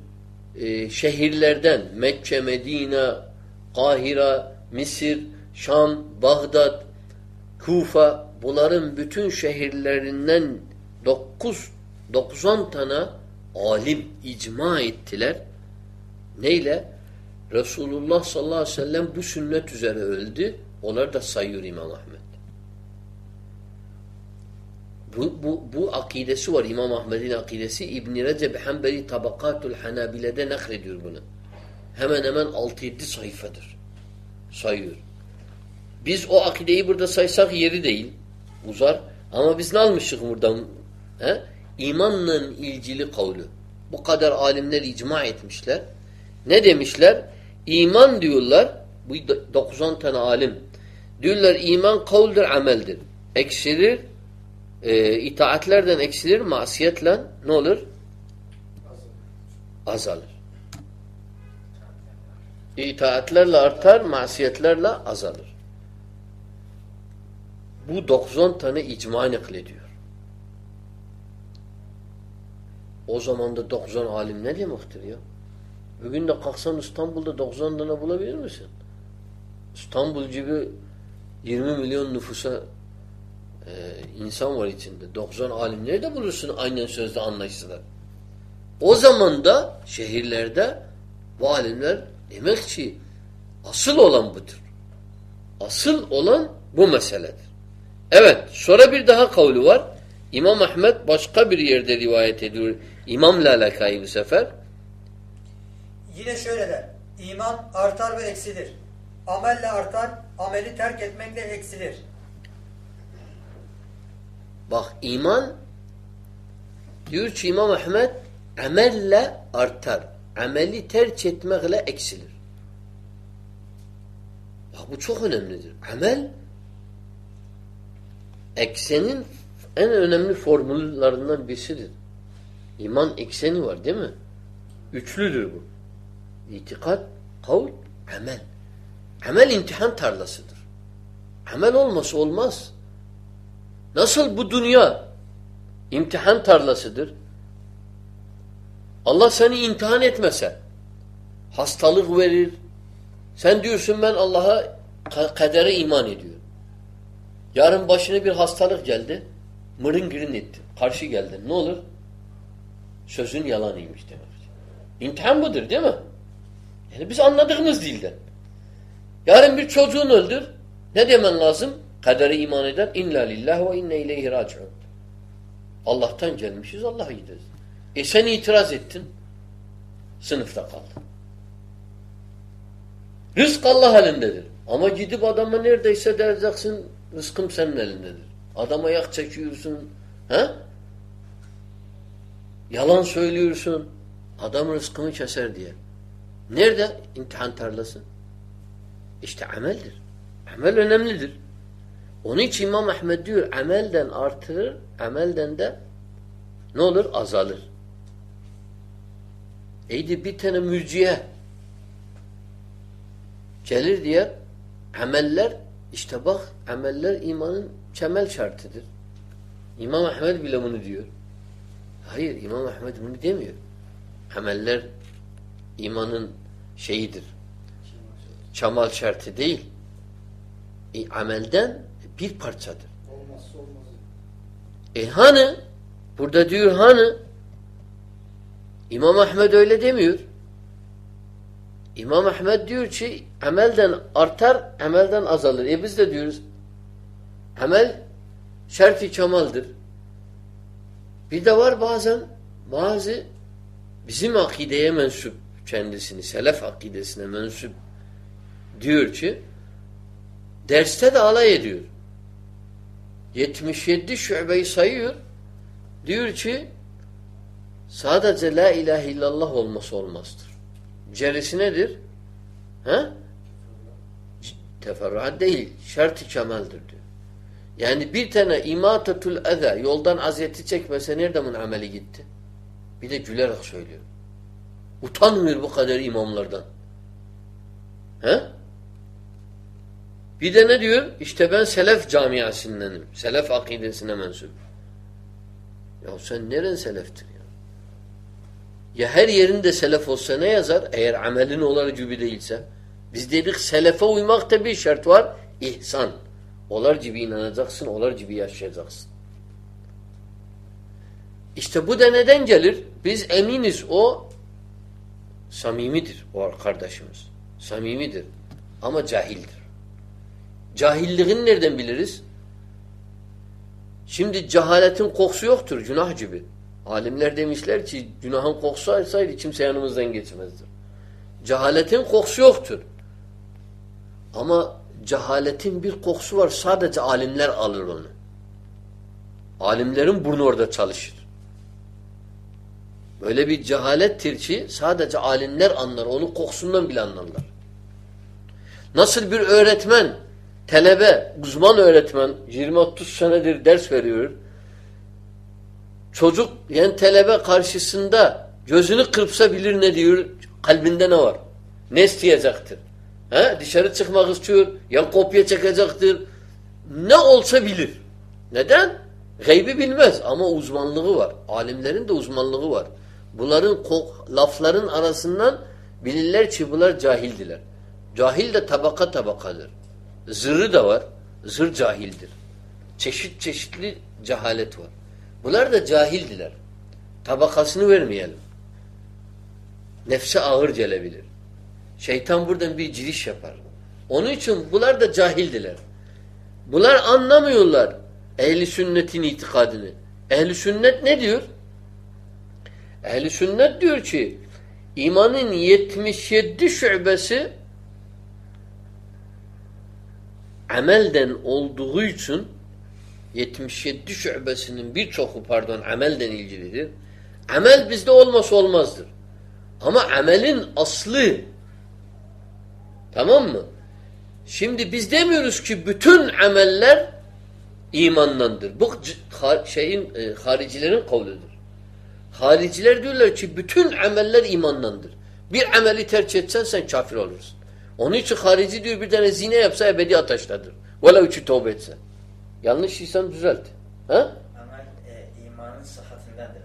e, şehirlerden Mekke, Medine, Kahire, Mısır, Şam, Bağdat, Kufa bunların bütün şehirlerinden 9 90 tane alim icma ettiler. Neyle? Resulullah sallallahu aleyhi ve sellem bu sünnet üzere öldü. Onlar da sayıyor İmam Ahmet. Bu, bu, bu akidesi var İmam Ahmet'in akidesi. İbn-i Recep Hanbeli Tabakatul Hanabile'de naklediyor bunu. Hemen hemen 6-7 sayfadır. sayıyor. Biz o akideyi burada saysak yeri değil. Uzar. Ama biz ne almışız buradan? He? İmanla ilgili kavlu. Bu kadar alimler icma etmişler. Ne demişler? İman diyorlar. Bu 90 tane alim. Diyorlar iman kavuldur, ameldir. Eksilir. E, itaatlerden eksilir. Masiyetle ne olur? Azalır. İtaatlerle artar, masiyetlerle azalır. Bu 90 tane icma ediyor. O zaman da 90 alim ne demektir ya? Bugün de kalksan İstanbul'da 90 tane bulabilir misin? İstanbul gibi 20 milyon nüfusa e, insan var içinde. 90 alim nerede bulursun aynen sözde anlaştılar? O zaman da şehirlerde bu alimler demek ki asıl olan budur. Asıl olan bu meseledir. Evet. Sonra bir daha kavlu var. İmam Ahmet başka bir yerde rivayet ediyor. İmam alakayı bu sefer. Yine şöyle der. İman artar ve eksilir. Amelle artar, ameli terk etmekle eksilir. Bak iman diyor ki İmam Ahmet amelle artar. Ameli terk etmekle eksilir. Bak bu çok önemlidir. Amel eksenin en önemli formüllarından birisidir. İman ekseni var değil mi? Üçlüdür bu. İtikat, kavl, amel. Amel imtihan tarlasıdır. Amel olması olmaz. Nasıl bu dünya imtihan tarlasıdır? Allah seni imtihan etmese hastalık verir. Sen diyorsun ben Allah'a kadere iman ediyorum. Yarın başına bir hastalık geldi. Mırın girin etti. Karşı geldin. Ne olur? Sözün yalanıymış demek. İmtihan budur değil mi? Yani biz anladığımız dilden. Yarın bir çocuğun öldür. Ne demen lazım? Kadere iman eder. İnna lillah ve inne ileyhi raciun. Allah'tan gelmişiz, Allah'a gideriz. E sen itiraz ettin. Sınıfta kaldın. Rızk Allah elindedir. Ama gidip adama neredeyse diyeceksin rızkım senin elindedir. Adama yak çekiyorsun. He? Yalan söylüyorsun. Adam rızkımı keser diye. Nerede imtihan tarlası? İşte ameldir. Amel önemlidir. Onun için İmam Ahmed diyor amelden artırır, amelden de ne olur? Azalır. Eydi bir tane mürciye gelir diye ameller işte bak ameller imanın temel şartıdır. İmam Ahmed bile bunu diyor. Hayır İmam Ahmed bunu demiyor. Ameller imanın şeyidir. Çamal şartı değil. E, amelden bir parçadır. Olmazsa olmaz. E hani burada diyor hani İmam Ahmed öyle demiyor. İmam Ahmed diyor ki amelden artar, amelden azalır. E biz de diyoruz amel şerti kemaldir. Bir de var bazen bazı bizim akideye mensup kendisini, selef akidesine mensup diyor ki derste de alay ediyor. 77 şubeyi sayıyor. Diyor ki sadece la ilahe illallah olması olmazdır. Cerisi nedir? He? Teferruat değil. Şart-ı kemaldir diyor. Yani bir tane imatatul eza yoldan aziyeti çekmese nerede bunun ameli gitti? Bir de gülerek söylüyor. Utanmıyor bu kadar imamlardan. He? Bir de ne diyor? İşte ben selef camiasındanım. Selef akidesine mensup. Ya sen neren seleftir ya? Her yerinde selef olsa ne yazar? Eğer amelin olar gibi değilse. Biz dedik selefe uymakta bir şart var. İhsan. Olar gibi inanacaksın, olar gibi yaşayacaksın. İşte bu da neden gelir? Biz eminiz o samimidir o kardeşimiz. Samimidir. Ama cahildir. Cahilliğini nereden biliriz? Şimdi cehaletin kokusu yoktur günah gibi. Alimler demişler ki günahın kokusu olsaydı kimse yanımızdan geçmezdir. Cehaletin kokusu yoktur. Ama cehaletin bir kokusu var. Sadece alimler alır onu. Alimlerin burnu orada çalışır. Böyle bir cehalettir ki sadece alimler anlar. Onu kokusundan bile anlarlar. Nasıl bir öğretmen, talebe, uzman öğretmen 20-30 senedir ders veriyor. Çocuk yani talebe karşısında gözünü kırpsa bilir ne diyor, kalbinde ne var. Ne isteyecektir. He? Dışarı çıkmak istiyor, ya kopya çekecektir. Ne olsa bilir. Neden? Gaybi bilmez ama uzmanlığı var. Alimlerin de uzmanlığı var. Bunların lafların arasından bilirler ki bunlar cahildiler. Cahil de tabaka tabakadır. Zırı da var. Zır cahildir. Çeşit çeşitli cehalet var. Bunlar da cahildiler. Tabakasını vermeyelim. Nefse ağır gelebilir. Şeytan buradan bir giriş yapar. Onun için bunlar da cahildiler. Bunlar anlamıyorlar ehli sünnetin itikadını. Ehli sünnet ne diyor? Ehli sünnet diyor ki imanın 77 şubesi amelden olduğu için 77 şubesinin birçoku pardon amelden ilgilidir. Amel bizde olması olmazdır. Ama amelin aslı tamam mı? Şimdi biz demiyoruz ki bütün ameller imandandır. Bu şeyin e, haricilerin kavludur. Hariciler diyorlar ki bütün ameller imandandır. Bir ameli tercih etsen sen kafir olursun. Onun için harici diyor bir tane zine yapsa ebedi ateştedir. Velev ki tövbe etse. Yanlış insan düzelt. Ha? Amel e, imanın sıhhatindendir.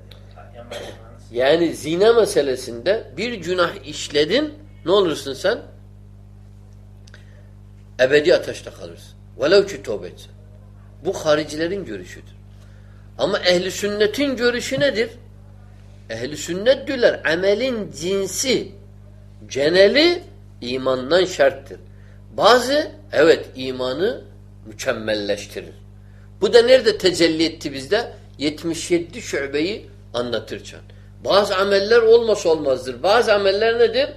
Yani zina meselesinde bir günah işledin ne olursun sen? Ebedi ateşte kalırsın. Velev ki tövbe etsen. Bu haricilerin görüşüdür. Ama ehli sünnetin görüşü nedir? Ehli sünnet diyorlar amelin cinsi geneli imandan şarttır. Bazı evet imanı mükemmelleştirir. Bu da nerede tecelli etti bizde? 77 şubeyi anlatırken. Bazı ameller olmasa olmazdır. Bazı ameller nedir?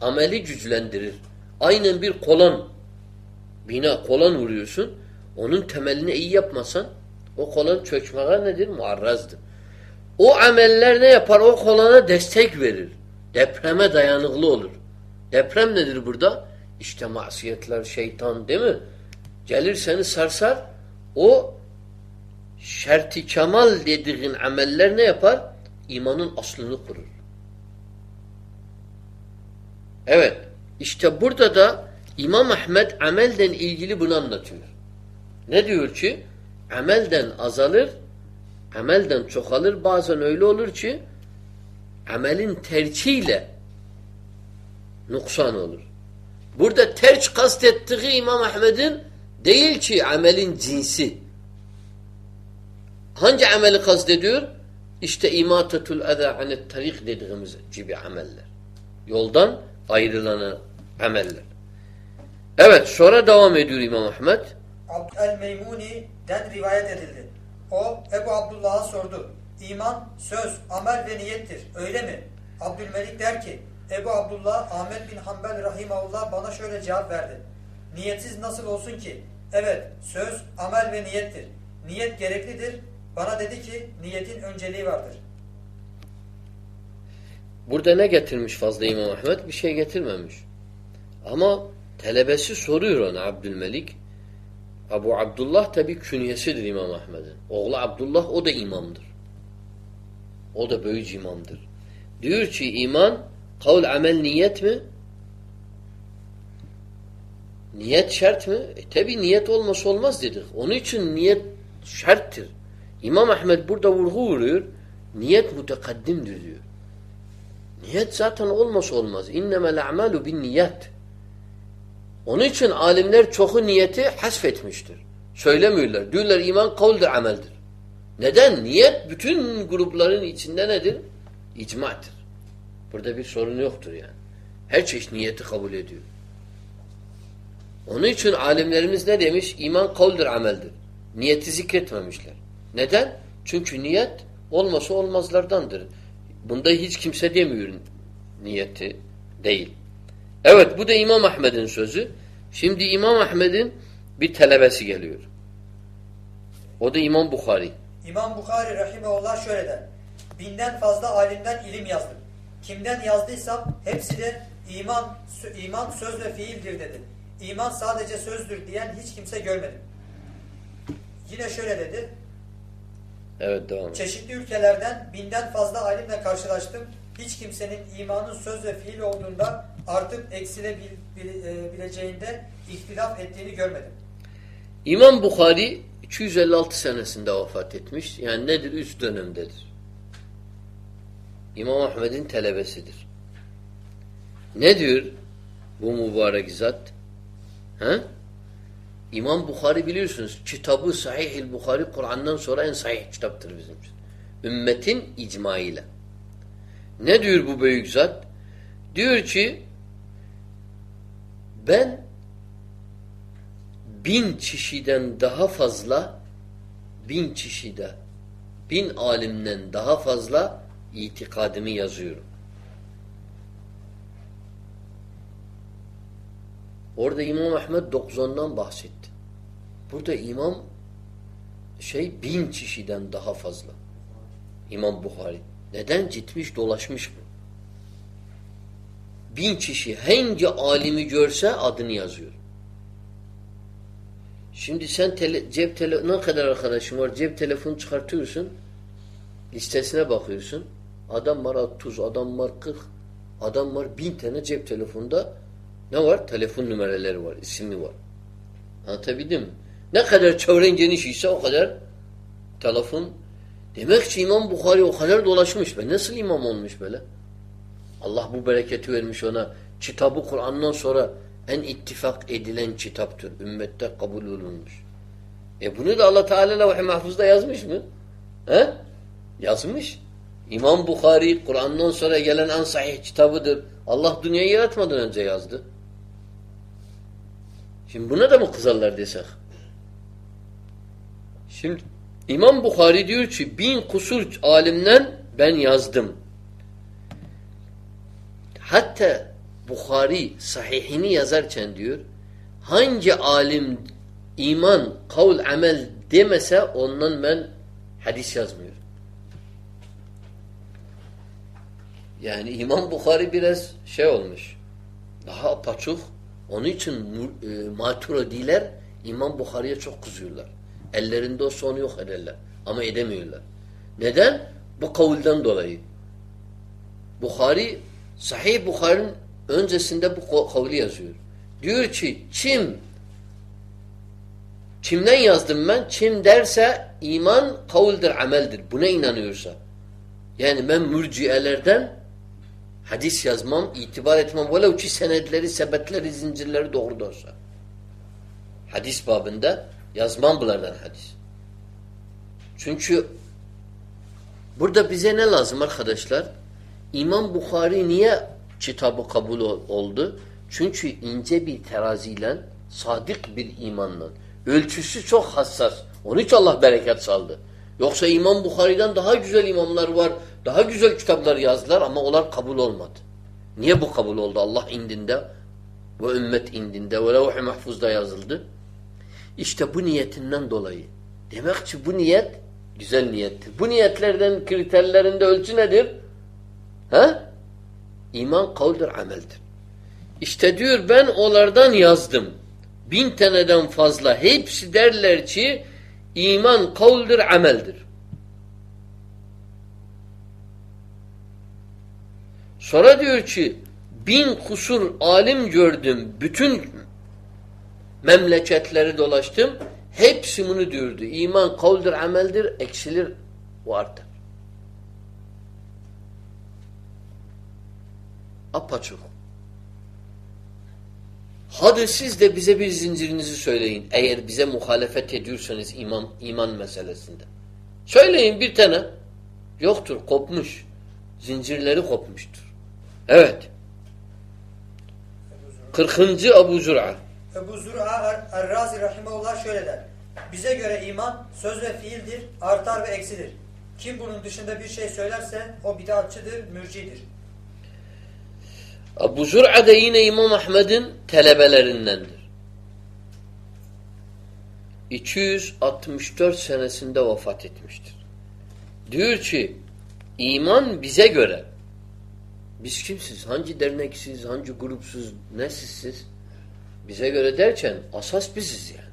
Ameli güçlendirir. Aynen bir kolan bina kolan vuruyorsun. Onun temelini iyi yapmasan o kolan çökmeye nedir? Muarrazdır. O ameller ne yapar? O kolana destek verir. Depreme dayanıklı olur. Deprem nedir burada? İşte masiyetler, şeytan değil mi? Gelir seni sarsar. O şerti kemal dediğin ameller ne yapar? İmanın aslını kurur. Evet. İşte burada da İmam Ahmet amelden ilgili bunu anlatıyor. Ne diyor ki? Amelden azalır, amelden çoğalır. Bazen öyle olur ki amelin tercihiyle nuksan olur. Burada terç kastettiği İmam Ahmet'in değil ki amelin cinsi. Hangi ameli kastediyor? İşte imatetul eza anet tarik dediğimiz gibi ameller. Yoldan ayrılan ameller. Evet sonra devam ediyor İmam Ahmet. Abd el-Meymuni'den rivayet edildi. O Ebu Abdullah'a sordu. İman, söz, amel ve niyettir. Öyle mi? Abdülmelik der ki Ebu Abdullah Ahmet bin Hanbel Rahimahullah bana şöyle cevap verdi. Niyetsiz nasıl olsun ki? Evet, söz, amel ve niyettir. Niyet gereklidir. Bana dedi ki niyetin önceliği vardır. Burada ne getirmiş fazla İmam Ahmet? Bir şey getirmemiş. Ama talebesi soruyor ona Abdülmelik. Abu Abdullah tabi künyesidir İmam Ahmet'in. Oğlu Abdullah o da imamdır. O da böyük imamdır. Diyor ki iman kavl amel niyet mi? Niyet şart mı? E tabi niyet olması olmaz dedik. Onun için niyet şarttır. İmam Ahmet burada vurgu vuruyor. Niyet mütekaddimdir diyor. Niyet zaten olması olmaz. İnnemel a'malu bin niyet. Onun için alimler çoğu niyeti hasfetmiştir. Söylemiyorlar. Diyorlar iman kavldir, ameldir. Neden? Niyet bütün grupların içinde nedir? İcmadır. Burada bir sorun yoktur yani. Her çeşit niyeti kabul ediyor. Onun için alimlerimiz ne demiş? İman kavldir, ameldir. Niyeti zikretmemişler. Neden? Çünkü niyet olması olmazlardandır. Bunda hiç kimse demiyor niyeti değil. Evet bu da İmam Ahmed'in sözü. Şimdi İmam Ahmed'in bir talebesi geliyor. O da İmam Bukhari. İmam Bukhari Rahimahullah şöyle der. Binden fazla alimden ilim yazdım. Kimden yazdıysam hepsi de iman, iman söz ve fiildir dedi. İman sadece sözdür diyen hiç kimse görmedim. Yine şöyle dedi. Evet devam. Çeşitli ülkelerden binden fazla alimle karşılaştım. Hiç kimsenin imanın söz ve fiil olduğunda artıp eksilebileceğinde ihtilaf ettiğini görmedim. İmam Bukhari 256 senesinde vefat etmiş. Yani nedir? Üst dönemdedir. İmam Ahmed'in talebesidir. Ne diyor bu mübarek zat? He? İmam Bukhari biliyorsunuz kitabı Sahih-i Bukhari Kur'an'dan sonra en sahih kitaptır bizim için. Ümmetin icmaıyla. Ne diyor bu büyük zat? Diyor ki ben bin kişiden daha fazla bin kişide bin alimden daha fazla itikadımı yazıyorum. Orada İmam Ahmed 90'dan bahsetti. Burada İmam şey bin kişiden daha fazla. İmam Bukhari. Neden? Gitmiş dolaşmış bu. Bin kişi hangi alimi görse adını yazıyor. Şimdi sen tele, cep tele, ne kadar arkadaşın var cep telefonu çıkartıyorsun listesine bakıyorsun adam var 30 adam var 40 adam var bin tane cep telefonda ne var? Telefon numaraları var, ismi var. Anlatabildim mi? Ne kadar çevren geniş ise o kadar telefon. Demek ki İmam Bukhari o kadar dolaşmış. Ben nasıl imam olmuş böyle? Allah bu bereketi vermiş ona. Kitabı Kur'an'dan sonra en ittifak edilen kitaptır. Ümmette kabul olunmuş. E bunu da Allah Teala levh-i mahfuzda yazmış mı? He? Yazmış. İmam Bukhari Kur'an'dan sonra gelen en sahih kitabıdır. Allah dünyayı yaratmadan önce yazdı. Şimdi buna da mı kızarlar desek? Şimdi İmam Bukhari diyor ki bin kusur alimden ben yazdım. Hatta Bukhari sahihini yazarken diyor hangi alim iman, kavl, amel demese ondan ben hadis yazmıyorum. Yani İmam Bukhari biraz şey olmuş. Daha apaçuk. Onun için e, Maturidiler İmam Bukhari'ye çok kızıyorlar. Ellerinde o sonu yok ederler. Ama edemiyorlar. Neden? Bu kavulden dolayı. Bukhari, Sahih Bukhari'nin öncesinde bu kavli yazıyor. Diyor ki kim kimden yazdım ben? Kim derse iman kavuldir, ameldir. Buna inanıyorsa. Yani ben mürciyelerden hadis yazmam, itibar etmem. Velev ki senedleri, sebetleri, zincirleri doğru da olsa. Hadis babında yazmam bunlardan hadis. Çünkü burada bize ne lazım arkadaşlar? İmam Bukhari niye kitabı kabul oldu? Çünkü ince bir teraziyle, sadık bir imanla. Ölçüsü çok hassas. Onun için Allah bereket saldı. Yoksa İmam Bukhari'den daha güzel imamlar var. Daha güzel kitaplar yazdılar ama onlar kabul olmadı. Niye bu kabul oldu? Allah indinde ve ümmet indinde ve levh-i mahfuzda yazıldı. İşte bu niyetinden dolayı. Demek ki bu niyet güzel niyettir. Bu niyetlerden kriterlerinde ölçü nedir? He? İman kavldir, ameldir. İşte diyor ben onlardan yazdım. Bin taneden fazla. Hepsi derler ki iman kavldir, ameldir. Sonra diyor ki bin kusur alim gördüm. Bütün memleketleri dolaştım. Hepsi bunu diyordu. İman kavldir, ameldir, eksilir, vardır. Apaçık. Hadi siz de bize bir zincirinizi söyleyin. Eğer bize muhalefet ediyorsanız iman, iman meselesinde. Söyleyin bir tane. Yoktur, kopmuş. Zincirleri kopmuştur. Evet. 40. Ebu Zür'a. Ebu Zür'a Er-Razi Rahimahullah şöyle der. Bize göre iman söz ve fiildir, artar ve eksilir. Kim bunun dışında bir şey söylerse o bidatçıdır, mürcidir. Ebu Zür'a da yine İmam Ahmed'in telebelerindendir. 264 senesinde vefat etmiştir. Diyor ki iman bize göre biz kimsiz? Hangi derneksiz? Hangi grupsuz? Nesizsiz? Bize göre derken asas biziz yani.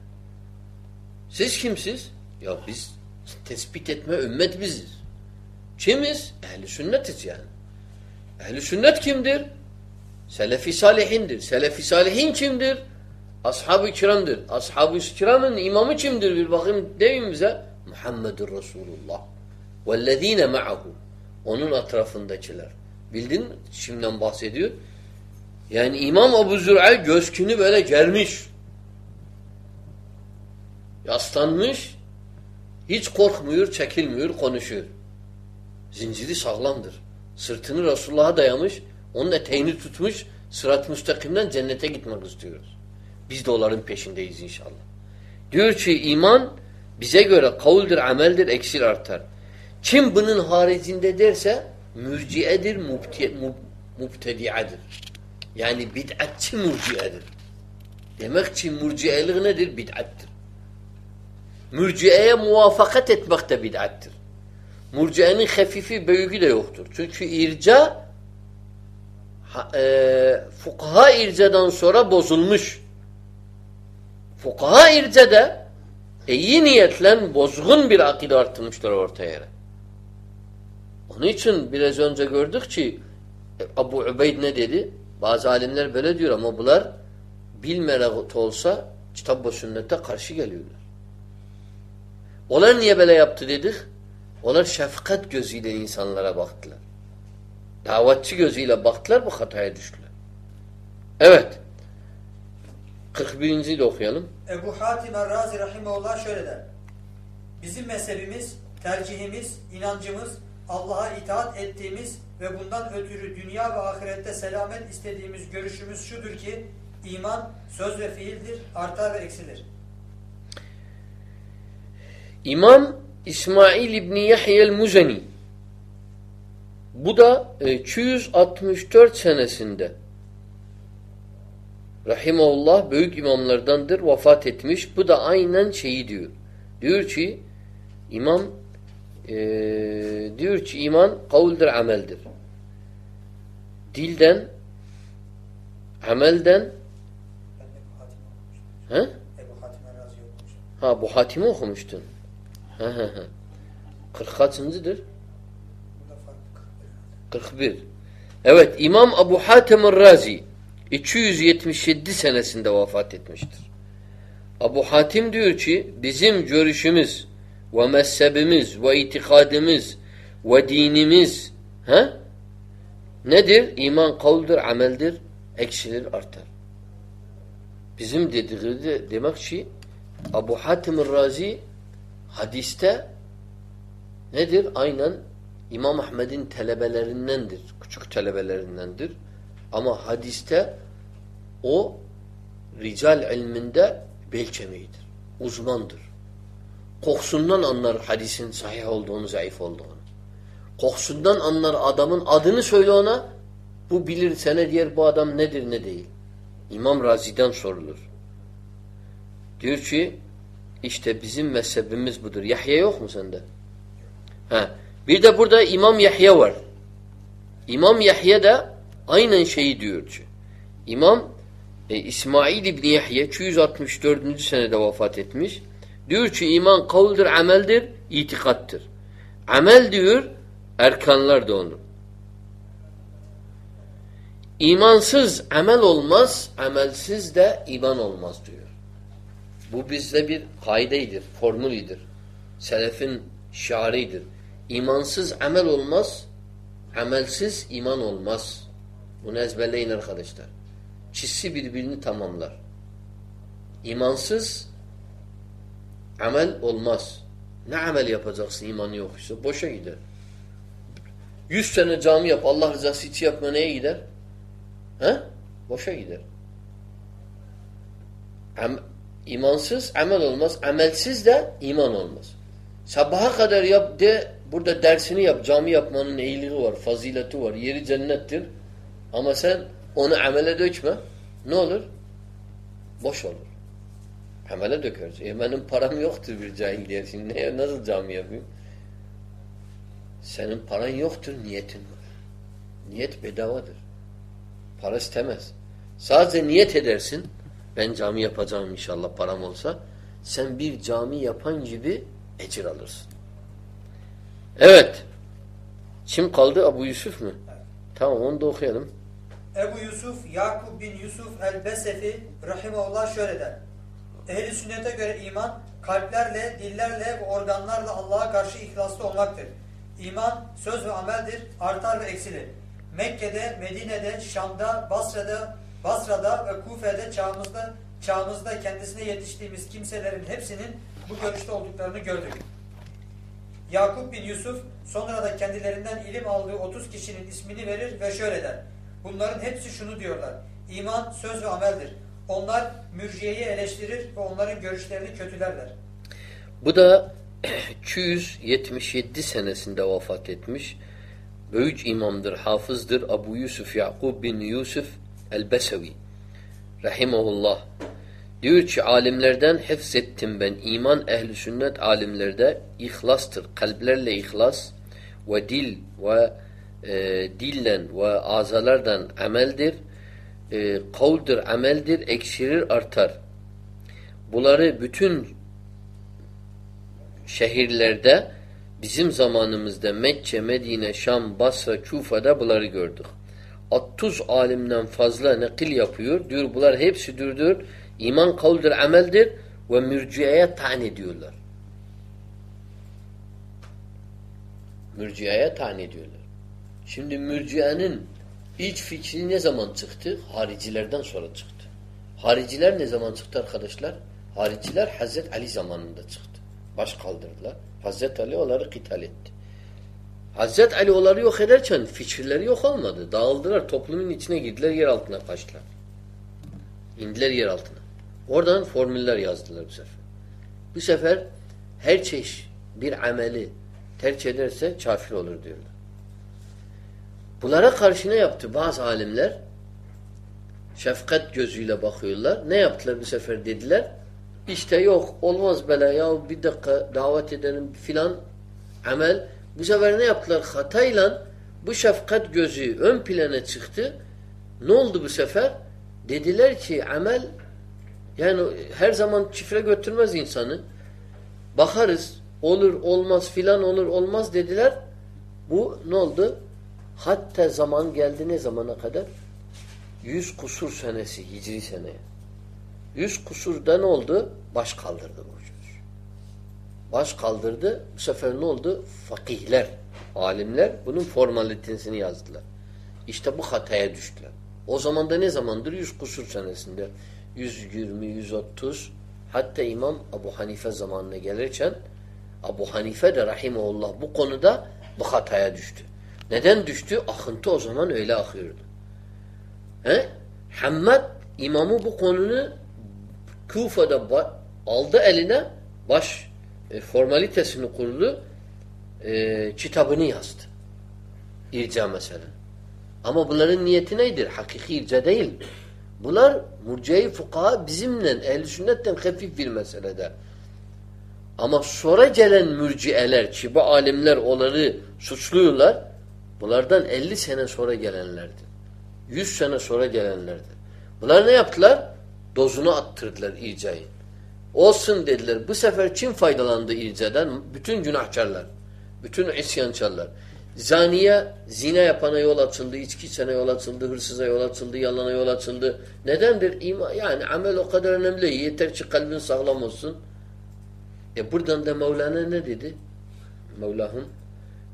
Siz kimsiz? Ya biz tespit etme ümmet biziz. Kimiz? Ehli sünnetiz yani. Ehli sünnet kimdir? Selefi salihindir. Selefi salihin kimdir? Ashab-ı kiramdır. Ashab-ı kiramın imamı kimdir? Bir bakayım deyin bize. Muhammedur Resulullah. Vellezine ma'ahu. Onun etrafındakiler. Bildin Şimdiden bahsediyor. Yani İmam Ebu Zür'a gözkünü böyle germiş. Yaslanmış. Hiç korkmuyor, çekilmiyor, konuşuyor. Zinciri sağlamdır. Sırtını Resulullah'a dayamış. Onun eteğini tutmuş. Sırat müstakimden cennete gitmek istiyoruz. Biz de onların peşindeyiz inşallah. Diyor ki iman bize göre kavuldir, ameldir, eksil artar. Kim bunun haricinde derse mürciyedir, mubtediadır. Yani bid'atçı mürciyedir. Demek ki mürciyelik nedir? Bid'attir. Mürciyeye muvafakat etmek de bid'attir. Mürciyenin hafifi büyüğü de yoktur. Çünkü irca e, fukaha ircadan sonra bozulmuş. Fukaha ircede iyi niyetle bozgun bir akide arttırmışlar ortaya. Onun için biraz önce gördük ki Abu Ubeyd ne dedi? Bazı alimler böyle diyor ama bunlar bilmerek olsa kitap ve sünnete karşı geliyorlar. Onlar niye böyle yaptı dedik? Onlar şefkat gözüyle insanlara baktılar. Davetçi gözüyle baktılar bu hataya düştüler. Evet. 41. de okuyalım. Ebu Hatim Er-Razi Rahimullah şöyle der. Bizim mezhebimiz, tercihimiz, inancımız, Allah'a itaat ettiğimiz ve bundan ötürü dünya ve ahirette selamet istediğimiz görüşümüz şudur ki iman söz ve fiildir, artar ve eksilir. İmam İsmail İbni Yahya el-Muzeni bu da 264 senesinde Rahimullah büyük imamlardandır. Vefat etmiş. Bu da aynen şeyi diyor. Diyor ki imam e, diyor ki iman kavuldir, ameldir. Dilden amelden he? Ha bu hatimi okumuştun. Ha ha ha. 40 kaçıncıdır? Bu da farklı. 41. Evet İmam Ebu Hatem Razi 277 senesinde vefat etmiştir. Ebu Hatim diyor ki bizim görüşümüz ve mezhebimiz ve itikadımız ve dinimiz he? nedir? İman kavuldur, ameldir, eksilir, artar. Bizim dediği de demek ki Ebu Hatim Razi hadiste nedir? Aynen İmam Ahmed'in talebelerindendir. Küçük talebelerindendir. Ama hadiste o rical ilminde bel. Uzmandır. Kokusundan anlar hadisin sahih olduğunu, zayıf olduğunu. Kokusundan anlar adamın adını söyle ona. Bu bilir sene diğer bu adam nedir ne değil. İmam Razi'den sorulur. Diyor ki işte bizim mezhebimiz budur. Yahya yok mu sende? Ha. Bir de burada İmam Yahya var. İmam Yahya da aynen şeyi diyor ki. İmam e, İsmail İbni Yahya 264. senede vefat etmiş. Diyor ki iman kavuldur, ameldir, itikattır. Amel diyor, erkanlar da onun. İmansız amel olmaz, amelsiz de iman olmaz diyor. Bu bizde bir kaideydir, formülidir. Selefin şiaridir. İmansız amel olmaz, amelsiz iman olmaz. Bunu ezberleyin arkadaşlar. Çizsi birbirini tamamlar. İmansız amel olmaz. Ne amel yapacaksın imanı yok işte? Boşa gider. Yüz sene cami yap, Allah rızası için yapma neye gider? He? Boşa gider. Am imansız amel olmaz. Amelsiz de iman olmaz. Sabaha kadar yap de burada dersini yap. Cami yapmanın iyiliği var, fazileti var. Yeri cennettir. Ama sen onu amele dökme. Ne olur? Boş olur. Amele dökeriz. E benim param yoktur bir cahil diye. Şimdi ne, nasıl cami yapayım? Senin paran yoktur, niyetin var. Niyet bedavadır. Para istemez. Sadece niyet edersin. Ben cami yapacağım inşallah param olsa. Sen bir cami yapan gibi ecir alırsın. Evet. Kim kaldı? Abu Yusuf mu? Tamam onu da okuyalım. Ebu Yusuf, Yakub bin Yusuf el-Besefi rahimahullah şöyle der. Ehli sünnete göre iman kalplerle, dillerle ve organlarla Allah'a karşı ihlaslı olmaktır. İman söz ve ameldir, artar ve eksilir. Mekke'de, Medine'de, Şam'da, Basra'da, Basra'da ve Kufe'de çağımızda çağımızda kendisine yetiştiğimiz kimselerin hepsinin bu görüşte olduklarını gördük. Yakup bin Yusuf sonra da kendilerinden ilim aldığı 30 kişinin ismini verir ve şöyle der. Bunların hepsi şunu diyorlar. İman söz ve ameldir. Onlar mürciyeyi eleştirir ve onların görüşlerini kötülerler. Bu da 277 senesinde vefat etmiş. Büyük imamdır, hafızdır. Abu Yusuf Yakub bin Yusuf el-Besevi. Rahimahullah. Diyor ki alimlerden hıfz ettim ben. İman ehli sünnet alimlerde ihlastır. Kalplerle ihlas ve dil ve e, dillen ve azalardan ameldir. E, kavldir, ameldir, ekşirir, artar. Bunları bütün şehirlerde bizim zamanımızda Mekke, Medine, Şam, Basra, Kufa'da bunları gördük. 30 alimden fazla nakil yapıyor. Diyor bunlar hepsi diyor iman kavldir, ameldir ve mürciyeye tan ediyorlar. Mürciyeye tan ediyorlar. Şimdi mürciyenin ilk fikri ne zaman çıktı? Haricilerden sonra çıktı. Hariciler ne zaman çıktı arkadaşlar? Hariciler Hazreti Ali zamanında çıktı. Baş kaldırdılar. Hazreti Ali onları kital etti. Hazreti Ali onları yok ederken fikirleri yok olmadı. Dağıldılar. Toplumun içine girdiler. Yer altına kaçtılar. İndiler yer altına. Oradan formüller yazdılar bu sefer. Bu sefer her çeşit bir ameli tercih ederse kafir olur diyorlar. Bunlara karşı ne yaptı bazı alimler? Şefkat gözüyle bakıyorlar. Ne yaptılar bu sefer dediler? İşte yok olmaz böyle ya bir dakika davet edelim filan amel. Bu sefer ne yaptılar? Hatayla bu şefkat gözü ön plana çıktı. Ne oldu bu sefer? Dediler ki amel yani her zaman çifre götürmez insanı. Bakarız olur olmaz filan olur olmaz dediler. Bu ne oldu? Hatta zaman geldi ne zamana kadar? Yüz kusur senesi hicri seneye. Yüz kusurda ne oldu? Baş kaldırdı bu çocuk. Baş kaldırdı. Bu sefer ne oldu? Fakihler, alimler bunun formalitesini yazdılar. İşte bu hataya düştüler. O zaman da ne zamandır? Yüz kusur senesinde. 120, 130 hatta İmam Abu Hanife zamanına gelirken Abu Hanife de rahimullah bu konuda bu hataya düştü. Neden düştü? Akıntı o zaman öyle akıyordu. He? Hammad imamı bu konunu Kufa'da aldı eline baş e, formalitesini kurdu e, kitabını yazdı. İrca mesela. Ama bunların niyeti nedir? Hakiki irca değil. Bunlar murciye fukaha bizimle ehl sünnetten hafif bir meselede. Ama sonra gelen mürciyeler ki bu alimler onları suçluyorlar. Bunlardan 50 sene sonra gelenlerdi. 100 sene sonra gelenlerdi. Bunlar ne yaptılar? Dozunu attırdılar ircayı. Olsun dediler. Bu sefer kim faydalandı ircadan? Bütün günahkarlar. Bütün isyançarlar. Zaniye, zina yapana yol açıldı, içki içene yol açıldı, hırsıza yol açıldı, yalana yol açıldı. Nedendir? İma, yani amel o kadar önemli. Yeter ki kalbin sağlam olsun. E buradan da Mevlana ne dedi? Mevlahım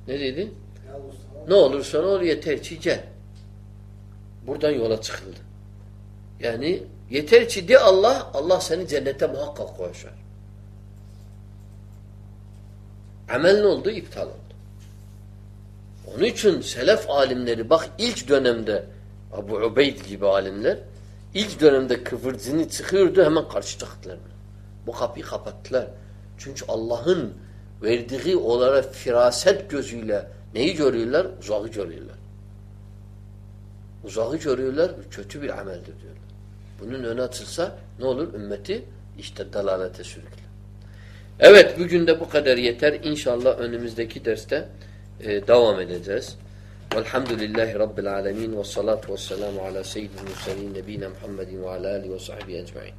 ne dedi? Ne olursa ne olur yeter ki gel. Buradan yola çıkıldı. Yani yeter ki de Allah, Allah seni cennete muhakkak koyar. Amel ne oldu? İptal oldu. Onun için selef alimleri bak ilk dönemde Abu Ubeyd gibi alimler ilk dönemde kıvırcını çıkıyordu hemen karşı çıktılar. Bu kapıyı kapattılar. Çünkü Allah'ın verdiği onlara firaset gözüyle neyi görüyorlar? Uzağı görüyorlar. Uzağı görüyorlar, kötü bir ameldir diyorlar. Bunun önü açılsa ne olur? Ümmeti işte dalalete sürükler. Evet bugün de bu kadar yeter. İnşallah önümüzdeki derste e, devam edeceğiz. Velhamdülillahi Rabbil alemin ve salatu ve selamu ala seyyidil mursalin nebine Muhammedin ve ala alihi ve sahbihi ecmain.